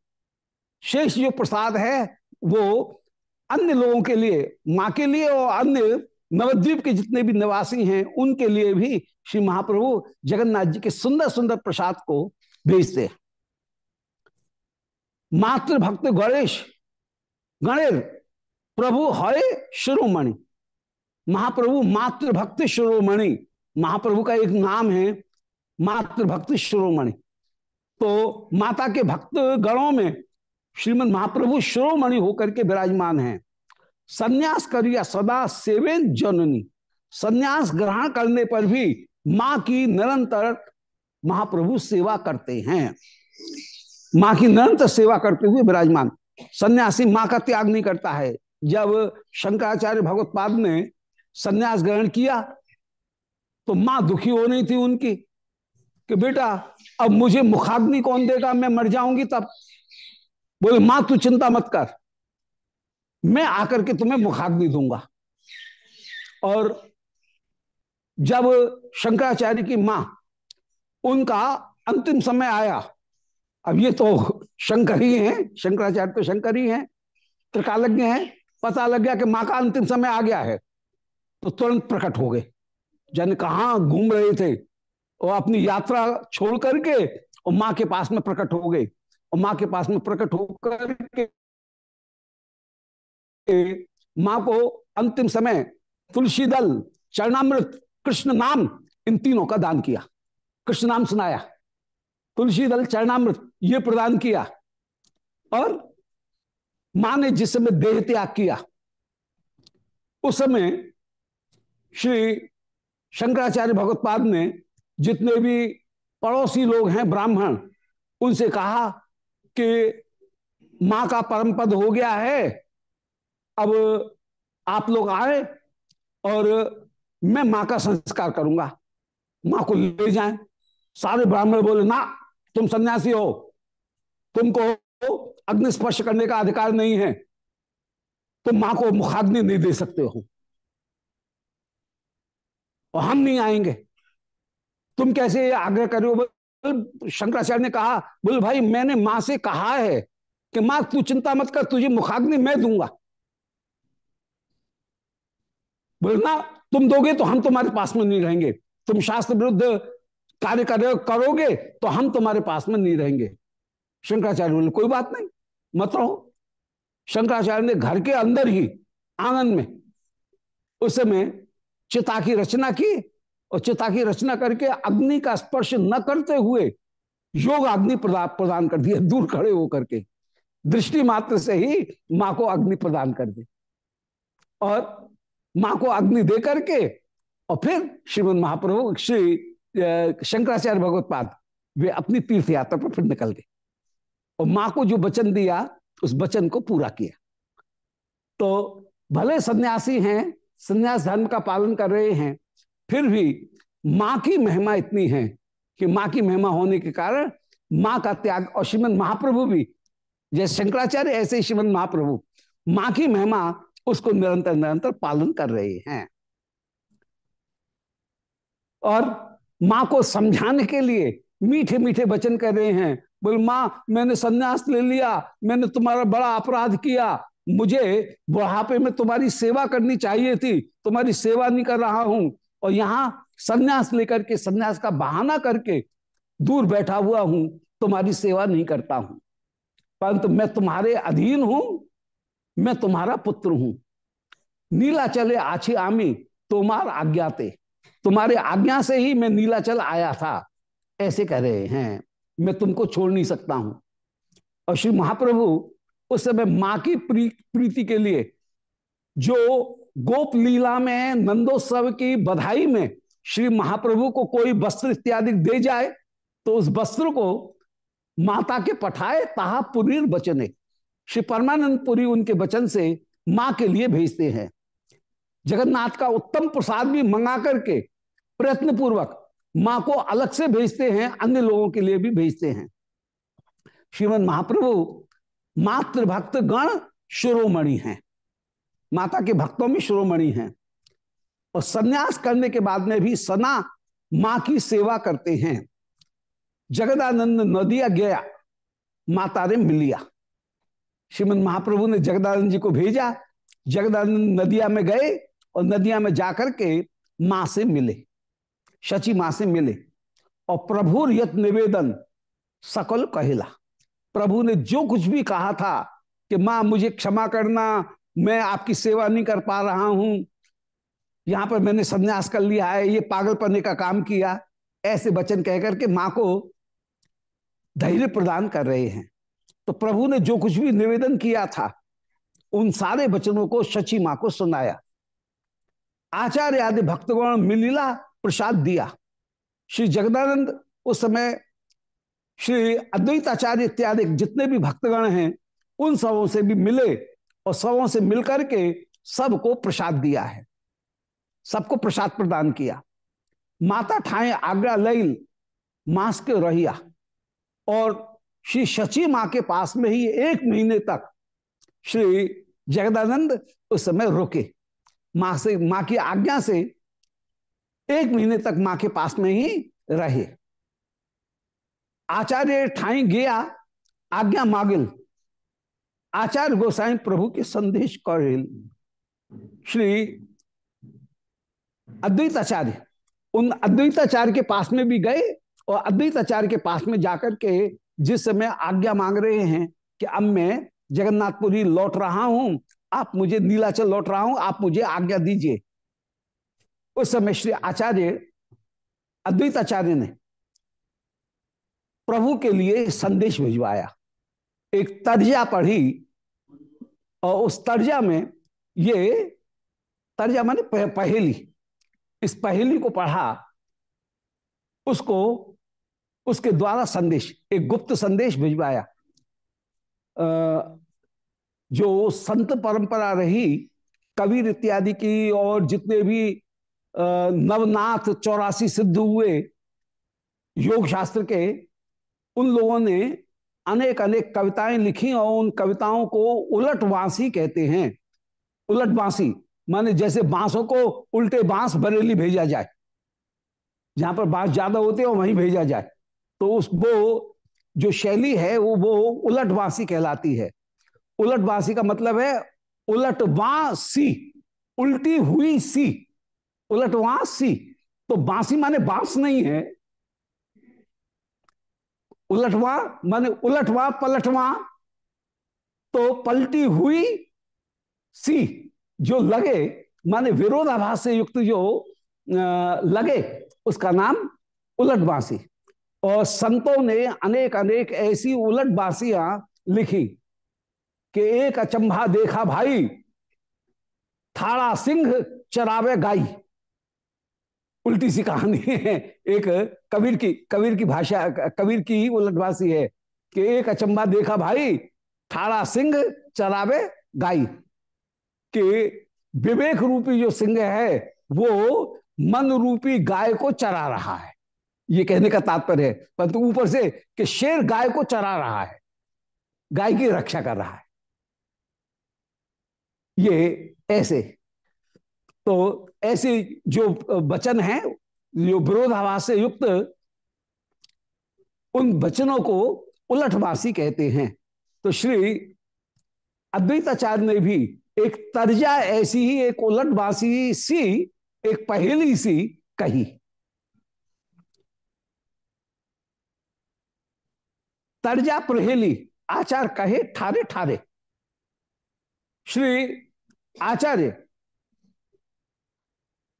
शेष जो प्रसाद है, वो अन्य लोगों के लिए, माँ के लिए और अन्य नवद्वीप के जितने भी निवासी हैं, उनके लिए भी श्री महाप्रभु जगन्नाथ जी के सुंदर सुंदर प्रसाद को भेजते हैं। मातृ भक्त गणेश गणेर प्रभु हरे शिरोमणि। महाप्रभु मातृभक्ति शिरोमणि। महाप्रभु का एक नाम है, मातृभक्ति शिरोमणि। तो माता के भक्त गणों में श्रीमद महाप्रभु शिरोमणि होकर के विराजमान हैं। संन्यास करिया सदा सेवेन जननी। संन्यास ग्रहण करने पर भी माँ की निरंतर महाप्रभु सेवा करते हैं। माँ की निरंतर सेवा करते हुए विराजमान। सन्यासी माँ का त्याग नहीं करता है। जब शंकराचार्य भगवतपाद ने सन्यास ग्रहण किया तो माँ दुखी हो रही थी उनकी कि बेटा, अब मुझे मुखाग्नि कौन देगा? मैं मर जाऊँगी तब। बोले, माँ, तू चिंता मत कर। मैं आकर के तुम्हें मुखाग्नि दूँगा। और जब शंकराचार्य की माँ उनका अंतिम समय आया, अब ये तो शंकर ही हैं, शंकराचार्य तो शंकर ही हैं, त्रिकालज्ञ हैं, पता लग गया कि माँ का अंतिम समय आ गया है। तो तुरंत प्रकट हो गए। जन कहा घूम रहे थे? और अपनी यात्रा छोड़ करके और माँ के पास में प्रकट हो गए। और माँ के पास में प्रकट होकर माँ को अंतिम समय तुलसी दल, चरणामृत, कृष्ण नाम, इन तीनों का दान किया। कृष्ण नाम सुनाया। तुलसी दल, चरणामृत, ये प्रदान किया। और माँ ने जिस समय देह त्याग किया, उस समय श्री शंकराचार्य भगवत्पाद ने जितने भी पड़ोसी लोग हैं ब्राह्मण, उनसे कहा कि माँ का परम पद हो गया है, अब आप लोग आए और मैं माँ का संस्कार करूँगा। माँ को ले जाएँ। सारे ब्राह्मण बोले, ना, तुम सन्यासी हो। तुमको अग्नि स्पर्श करने का अधिकार नहीं है। तुम माँ को मुखाग्नि नहीं दे सकते हो। और हम नहीं आएँगे। तुम कैसे आग्रह कर शंकराचार्य ने कहा, बोल भाई, मैंने माँ से कहा है कि माँ, तू चिंता मत कर, तुझे मुखाग्नि मैं दूँगा। बोलना तुम दोगे तो हम तुम्हारे पास में नहीं रहेंगे। तुम शास्त्र विरुद्ध कार्य कर करोगे तो हम तुम्हारे पास में नहीं रहेंगे। शंकराचार्य बोले, कोई बात नहीं, मत रहो। शंकराचार्य ने घर के अंदर ही आनंद में, उस समय चिता की रचना की और चिता की रचना करके अग्नि का स्पर्श न करते हुए योग अग्नि प्रदान कर दिया, दूर खड़े होकर के दृष्टि मात्र से ही माँ को अग्नि प्रदान कर दी। और माँ को अग्नि दे करके और फिर श्रीमद महाप्रभु, श्री शंकराचार्य भगवत पाद, वे अपनी तीर्थ यात्रा पर फिर निकल गए। और माँ को जो वचन दिया, उस वचन को पूरा किया। तो भले सन्यासी हैं संन्यास धर्म का पालन कर रहे हैं, फिर भी माँ की महिमा इतनी है कि माँ की महिमा होने के कारण माँ का त्याग और श्रीमद महाप्रभु भी, जैसे शंकराचार्य, ऐसे श्रीमद महाप्रभु माँ की महिमा उसको निरंतर निरंतर पालन कर रहे हैं। और माँ को समझाने के लिए मीठे मीठे वचन कर रहे हैं, बोल, माँ, मैंने संन्यास ले लिया, मैंने तुम्हारा बड़ा अपराध किया मुझे बुढ़ापे में तुम्हारी सेवा करनी चाहिए थी, तुम्हारी सेवा नहीं कर रहा हूँ। और यहाँ संन्यास लेकर के, संन्यास का बहाना करके दूर बैठा हुआ हूँ, तुम्हारी सेवा नहीं करता हूँ। परंतु मैं तुम्हारे अधीन हूँ, मैं तुम्हारा पुत्र हूँ। नीलाचले आछी आमी, तुम्हार आज्ञाते तुम्हारे आज्ञा से ही मैं नीलाचल आया था। ऐसे कह रहे हैं। मैं तुमको छोड़ नहीं सकता हूँ। और श्री महाप्रभु उस समय माँ की प्रीति के लिए, जो गोप लीला में, नंदोत्सव की बधाई में श्री महाप्रभु को कोई वस्त्र इत्यादि दे जाए तो उस वस्त्र को माता के पठाए, ताहा पुरी बचने। श्री परमानंद पुरी उनके वचन से माँ के लिए भेजते हैं। जगन्नाथ का उत्तम प्रसाद भी मंगा करके प्रयत्न पूर्वक माँ को अलग से भेजते हैं, अन्य लोगों के लिए भी भेजते हैं। श्रीमद महाप्रभु मातृ भक्त गण शिरोमणि हैं। माता के भक्तों में शिरोमणि हैं। और सन्यास करने के बाद में भी सना माँ की सेवा करते हैं। जगदानंद नदिया गया, माता ने मिलिया। श्रीमद महाप्रभु ने जगदानंद जी को भेजा। जगदानंद नदिया में गए और नदिया में जाकर के माँ से मिले। शची माँ से मिले। और प्रभुर यत निवेदन सकल कहला। प्रभु ने जो कुछ भी कहा था कि माँ, मुझे क्षमा करना, मैं आपकी सेवा नहीं कर पा रहा हूँ। यहाँ पर मैंने संन्यास कर लिया है, ये पागल पने का काम किया। ऐसे वचन कहकर के माँ को धैर्य प्रदान कर रहे हैं। तो प्रभु ने जो कुछ भी निवेदन किया था, उन सारे वचनों को शची माँ को सुनाया। आचार्य आदि भक्तगण मिलीला प्रसाद दिया। श्री जगदानंद उस समय श्री अद्वैताचार्य इत्यादि जितने भी भक्तगण हैं, उन सबों से भी मिले और सबों से मिलकर के सबको प्रसाद दिया है। सबको प्रसाद प्रदान किया। माता ठाए आगरा लईल मास के रहिया। और श्री शची माँ के पास में ही एक महीने तक श्री जगदानंद उस समय रुके। माँ से, माँ की आज्ञा से एक महीने तक माँ के पास में ही रहे। आचार्य ठाई गया, आज्ञा मागिल। आचार्य गोसाई प्रभु के संदेश कर श्री अद्वैताचार्य, उन अद्वैताचार्य के पास में भी गए और अद्वैताचार्य के पास में जाकर के जिस समय आज्ञा मांग रहे हैं कि अब मैं जगन्नाथपुरी लौट रहा हूँ, आप मुझे नीलाचल लौट रहा हूँ, आप मुझे आज्ञा दीजिए। उस समय श्री आचार्य, अद्वैताचार्य ने प्रभु के लिए संदेश भिजवाया। एक तर्जा पढ़ी और उस तर्जा में ये तर्जा माने पहेली। इस पहेली को पढ़ा, उसको, उसके द्वारा संदेश, एक गुप्त संदेश भिजवाया। जो संत परंपरा रही, कबीर इत्यादि की और जितने भी नवनाथ चौरासी सिद्ध हुए योग शास्त्र के उन लोगों ने अनेक अनेक कविताएँ लिखी और उन कविताओं को उलटवासी कहते हैं। उलटवासी माने जैसे बांसों को उल्टे बाँस बरेली भेजा जाए। जहाँ पर बाँस ज़्यादा होते हैं, वहीं भेजा जाए। तो उस वो जो शैली है, वो वो उलटवासी कहलाती है। उलटवासी का मतलब है उलटवासी, उल्टी हुई सी। उलटवासी तो बांसी माने बाँस नहीं है उलटवा, माने उलटवा, पलटवा तो पलटी हुई सी जो लगे, माने विरोधाभास से युक्त जो लगे, उसका नाम उलटवासी और संतों ने अनेक अनेक ऐसी उलटवासियाँ लिखी कि एक अचंभा देखा भाई, थाड़ा सिंह चरावे गाई। उल्टी सी कहानी है। एक कबीर की कबीर की भाषा, कबीर की ही उलटवासी है कि एक अचंबा देखा भाई थाड़ा सिंह चरावे गाई। कि विवेक रूपी जो सिंह है, वो मन रूपी गाय को चरा रहा है। ये कहने का तात्पर्य है। परंतु ऊपर से कि शेर गाय को चरा रहा है, गाय की रक्षा कर रहा है। ये ऐसे। तो ऐसे जो वचन हैं, जो विरोधाभास से युक्त, उन वचनों को उलटवासी कहते हैं। तो श्री अद्वैताचार्य ने भी एक तर्जा ऐसी ही, एक उलटवासी सी, एक पहेली सी कही। तर्जा प्रहेली आचार कहे ठारे ठारे। श्री आचार्य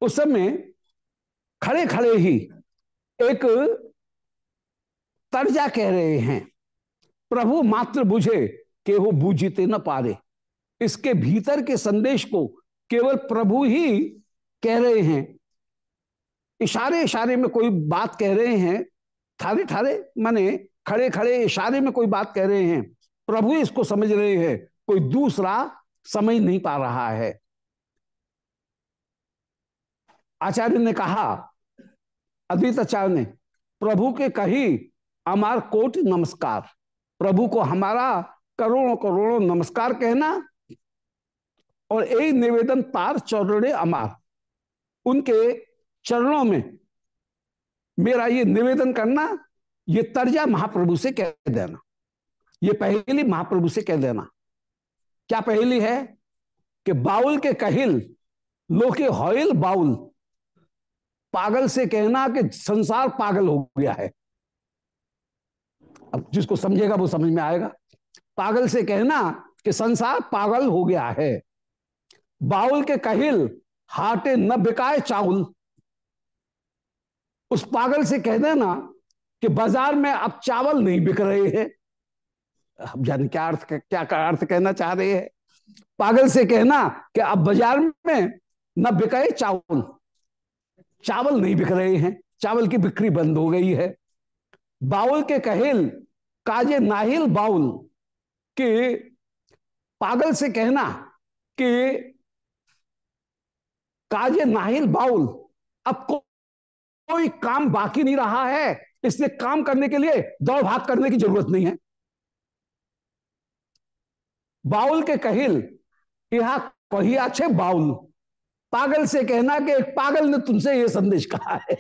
उस समय खड़े खड़े ही एक तर्जा कह रहे हैं, प्रभु, मात्र बुझे के वो बूझते न पारे। इसके भीतर के संदेश को केवल प्रभु ही कह रहे हैं। इशारे इशारे में कोई बात कह रहे हैं थारे थारे माने खड़े खड़े इशारे में कोई बात कह रहे हैं। प्रभु इसको समझ रहे हैं, कोई दूसरा समझ नहीं पा रहा है। आचार्य ने कहा अद्वित आचार्य ने प्रभु के कही अमार कोट नमस्कार। प्रभु को हमारा करोड़ों करोड़ों नमस्कार कहना और एक निवेदन तार चौरणे अमार। उनके चरणों में मेरा ये निवेदन करना, ये तर्जा महाप्रभु से कह देना। ये पहली महाप्रभु से कह देना। क्या पहली है? कि बाउल के कहिल लोके हॉयल बाउल पागल से कहना कि संसार पागल हो गया है। अब जिसको समझेगा वो समझ में आएगा। पागल से कहना कि संसार पागल हो गया है। बाउल के कहिल हाटे न बिकाए चावल उस पागल से कह देना कि बाज़ार में अब चावल नहीं बिक रहे हैं। हम जाने क्या अर्थ क्या अर्थ कहना चाह रहे हैं। पागल से कहना कि अब बाज़ार में न बिकाए चावल चावल नहीं बिक रहे हैं चावल की बिक्री बंद हो गई है। बाउल के कहेल काजे नाहिल बाउल के पागल से कहना कि काजे नाहिल बाउल अब को, कोई काम बाकी नहीं रहा है इसलिए काम करने के लिए दौड़ भाग करने की ज़रूरत नहीं है। बाउल के कहिल यह कही अच्छे बाउल? पागल से कहना कि एक पागल ने तुमसे यह संदेश कहा है।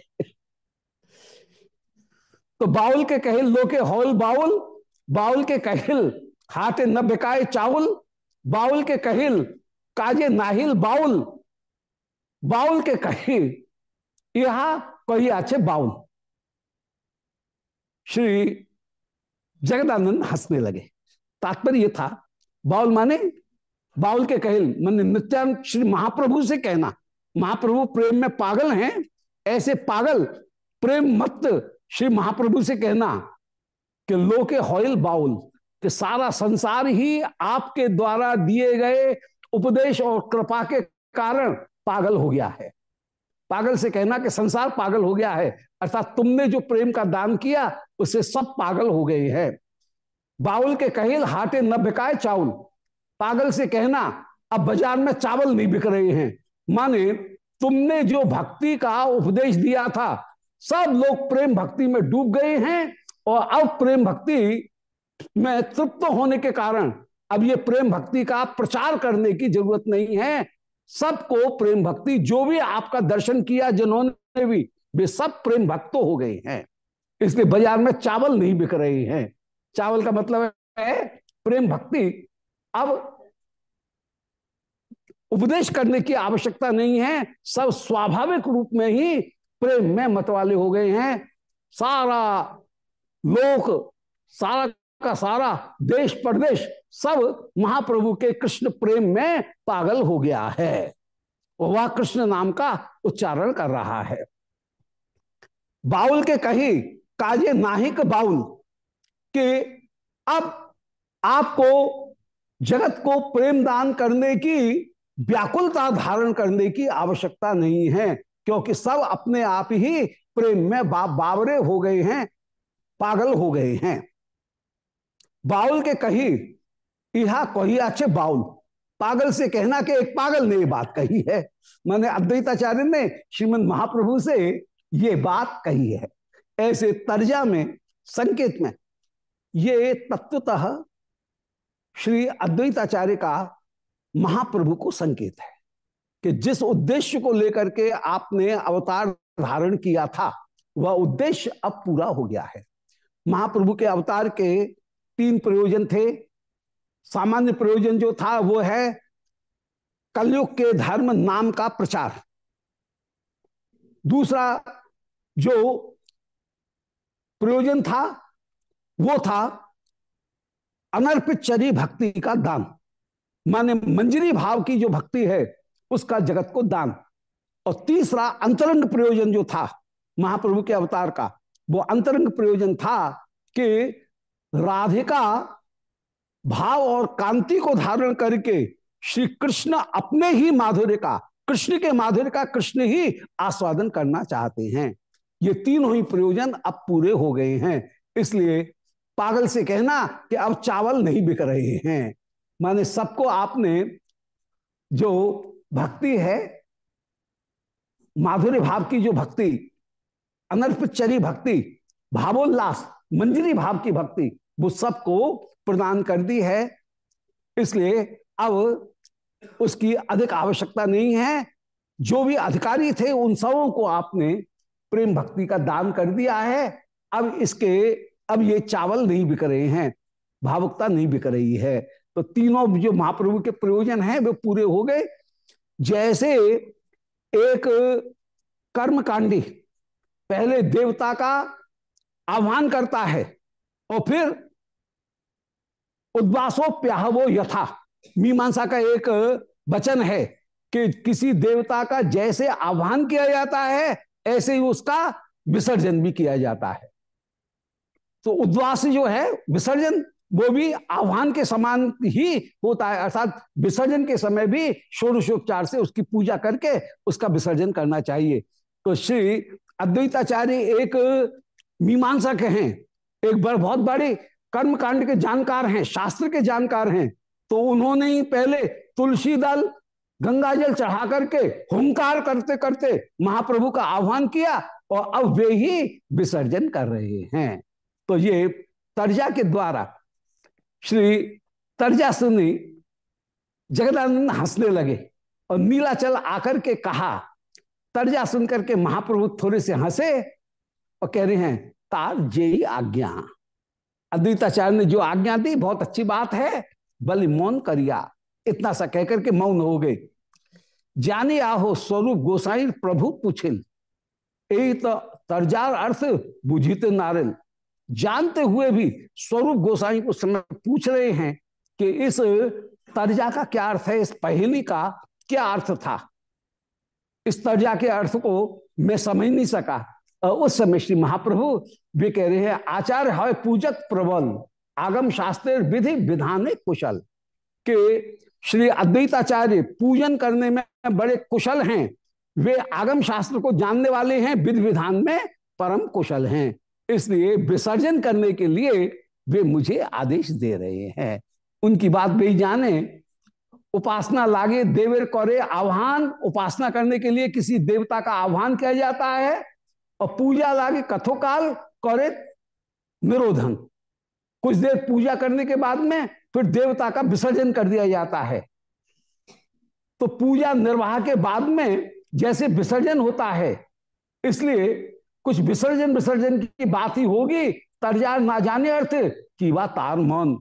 तो बाउल के कहिल लोके हॉल बाउल बाउल के कहिल हाथे न बिकाए चावल बाउल के कहिल काजे नाहिल बाउल बाउल के कहिल यह कही अच्छे बाउल। श्री जगदानंद हंसने लगे। तात्पर्य था, बाउल माने बाउल के कहिल, मन नित्यानंद श्री महाप्रभु से कहना, महाप्रभु प्रेम में पागल हैं, ऐसे पागल, प्रेम मत श्री महाप्रभु से कहना कि लोके हॉयल बाउल, कि सारा संसार ही आपके द्वारा दिए गए उपदेश और कृपा के कारण पागल हो गया है। पागल से कहना कि संसार पागल हो गया है, अर्थात तुमने जो प्रेम का दान किया उससे सब पागल हो गए हैं। बाउल के कहिल हाटे न चावल पागल से कहना, अब बाज़ार में चावल नहीं बिक रहे हैं। माने, तुमने जो भक्ति का उपदेश दिया था, सब लोग प्रेम भक्ति में डूब गए हैं और अब प्रेम भक्ति में तृप्त होने के कारण, अब ये प्रेम भक्ति का प्रचार करने की ज़रूरत नहीं है। सबको प्रेम भक्ति, जो भी आपका दर्शन किया, जिन्होंने भी, वे सब प्रेम भक्त हो गए हैं। इसलिए बाज़ार में चावल नहीं बिक रहे हैं। चावल का मतलब है प्रेम भक्ति अब उपदेश करने की आवश्यकता नहीं है। सब स्वाभाविक रूप में ही प्रेम में मतवाले हो गए हैं। सारा लोक, सारा का सारा देश प्रदेश सब महाप्रभु के कृष्ण प्रेम में पागल हो गया है। वह कृष्ण नाम का उच्चारण कर रहा है। बाउल के कही काजे नाहिक बाउल कि अब आपको जगत को प्रेम दान करने की व्याकुलता धारण करने की आवश्यकता नहीं है क्योंकि सब अपने आप ही प्रेम में बा, बावरे हो गए हैं पागल हो गए हैं। बाउल के कही इहा कही अच्छे बाउल। पागल से कहना कि एक पागल ने ये बात कही है। मैंने अद्वैताचार्य ने श्रीमद महाप्रभु से ये बात कही है। ऐसे तर्जा में संकेत में ये तत्वतः श्री अद्वैताचार्य का महाप्रभु को संकेत है कि जिस उद्देश्य को लेकर के आपने अवतार धारण किया था, वह उद्देश्य अब पूरा हो गया है। महाप्रभु के अवतार के तीन प्रयोजन थे। सामान्य प्रयोजन जो था, वो है कलयुग के धर्म नाम का प्रचार। दूसरा जो प्रयोजन था, वो था अनर्पित चरी भक्ति का दान। माने मंजरी भाव की जो भक्ति है, उसका जगत को दान। और तीसरा अंतरंग प्रयोजन जो था, महाप्रभु के अवतार का, वो अंतरंग प्रयोजन था कि राधिका भाव और कांति को धारण करके श्री कृष्ण अपने ही माधुर्य का, कृष्ण के माधुर्य का कृष्ण ही आस्वादन करना चाहते हैं। ये तीनों ही प्रयोजन अब पूरे हो गए हैं। इसलिए पागल से कहना कि अब चावल नहीं बिक रहे हैं। माने सबको आपने जो भक्ति है माधुरी भाव की जो भक्ति, अनर्पचरी भक्ति, भावोल्लास, मंजरी भाव की भक्ति, वो सबको प्रदान कर दी है। इसलिए अब उसकी अधिक आवश्यकता नहीं है। जो भी अधिकारी थे, उन सबों को आपने प्रेम भक्ति का दान कर दिया है। अब इसके अब ये चावल नहीं बिक रहे हैं, भावुकता नहीं बिक रही है। तो तीनों जो महाप्रभु के प्रयोजन हैं, वे पूरे हो गए। जैसे एक कर्मकांडी पहले देवता का आह्वान करता है और फिर उद्वासो प्याहवो यथा। मीमांसा का एक वचन है कि किसी देवता का जैसे आह्वान किया जाता है, ऐसे ही उसका विसर्जन भी किया जाता है। तो उद्वास जो है, विसर्जन, वो भी आह्वान के समान ही होता है। अर्थात विसर्जन के समय भी षोडशोपचार से उसकी पूजा करके उसका विसर्जन करना चाहिए। तो श्री अद्वैताचार्य एक मीमांसक हैं, एक बहुत बड़े कर्म कांड के जानकार हैं, शास्त्र के जानकार हैं। तो उन्होंने ही पहले तुलसी दल, गंगा जल चढ़ा करके हुंकार करते करते महाप्रभु का आह्वान किया और अब वे ही विसर्जन कर रहे हैं। तो ये तर्जा के द्वारा श्री तर्जा सुनी जगदानंद हंसने लगे और नीलाचल आकर के कहा तर्जा सुनकर के महाप्रभु थोड़े से हंसे और कह रहे हैं, तार जे आज्ञा। अद्विताचार्य ने जो आज्ञा दी, बहुत अच्छी बात है, बलि मौन करिया। इतना सा कहकर के मौन हो गए। जाने आहो स्वरूप गोसाई प्रभु पूछिल यही तो तर्जार अर्थ बुझित नारिल। जानते हुए भी स्वरूप गोसाई को समय पूछ रहे हैं कि इस तर्जा का क्या अर्थ है? इस पहेली का क्या अर्थ था? इस तर्जा के अर्थ को मैं समझ नहीं सका। उस समय श्री महाप्रभु वे कह रहे हैं, आचार्य है पूजक प्रबल, आगम शास्त्र विधि विधान कुशल, के श्री अद्वैताचार्य पूजन करने में बड़े कुशल हैं। वे आगम शास्त्र को जानने वाले हैं, विधि विधान में परम कुशल हैं। इसलिए विसर्जन करने के लिए वे मुझे आदेश दे रहे हैं। उनकी बात भी जाने। उपासना लागे, देवर करे आह्वान। उपासना करने के लिए किसी देवता का आह्वान किया जाता है। और पूजा लागे कथोकाल करे निरोधन। कुछ देर पूजा करने के बाद में फिर देवता का विसर्जन कर दिया जाता है। तो पूजा निर्वाह के बाद में जैसे विसर्जन होता है, इसलिए कुछ विसर्जन विसर्जन की बात ही होगी। तर्जार ना जाने अर्थ की बात तार मन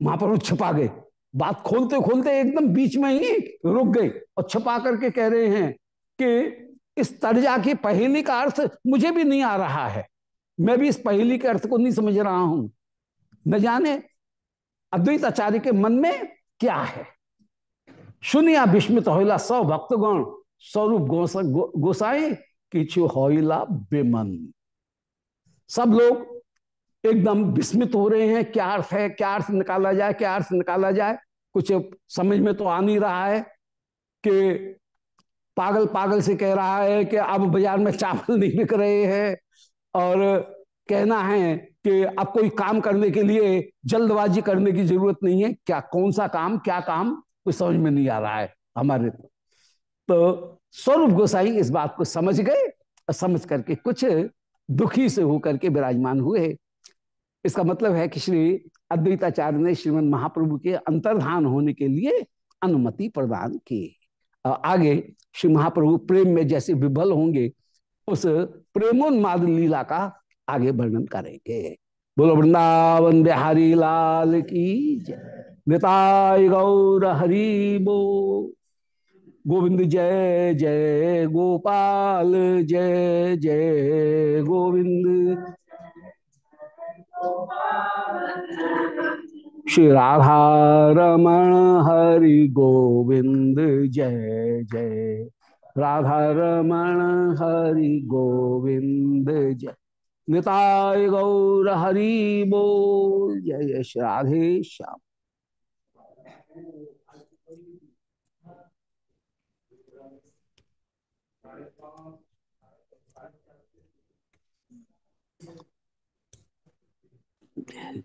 महाप्रभु छिपा गए। बात खोलते खोलते एकदम बीच में ही रुक गए और छपा करके कह रहे हैं कि इस तर्जा की पहेली का अर्थ मुझे भी नहीं आ रहा है। मैं भी इस पहेली के अर्थ को नहीं समझ रहा हूँ। न जाने अद्वैत आचार्य के मन में क्या है। सुनिया विस्मित होइला सौ भक्तगण स्वरूप गोसाई किचु होइला बेमन। सब लोग एकदम विस्मित हो रहे हैं क्या अर्थ है क्या अर्थ निकाला जाए क्या अर्थ निकाला जाए? कुछ समझ में तो आ नहीं रहा है कि पागल पागल से कह रहा है कि अब बाज़ार में चावल नहीं बिक रहे हैं और कहना है कि अब कोई काम करने के लिए जल्दबाजी करने की ज़रूरत नहीं है। क्या कौन सा काम क्या काम? कुछ समझ में नहीं आ रहा है हमारे तो, तो स्वरूप गोसाई इस बात को समझ गए और समझ करके कुछ दुखी से होकर के विराजमान हुए। इसका मतलब है कि श्री अद्वैताचार्य ने श्रीमद महाप्रभु के अंतर्धान होने के लिए अनुमति प्रदान की। आगे श्री महाप्रभु प्रेम में जैसे विभल होंगे, उस प्रेमोन्माद लीला का आगे वर्णन करेंगे। बोलो, वृंदावन बिहारी लाल की निताय गौर गोविंद जय जय गोपाल, जय जय गोविंद। श्री राधा रमण हरि गोविंद, जय जय। राधा रमण हरि गोविंद, जय। निताय गौर हरि बोल, जय श्री राधे श्याम। Amen.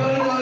Good.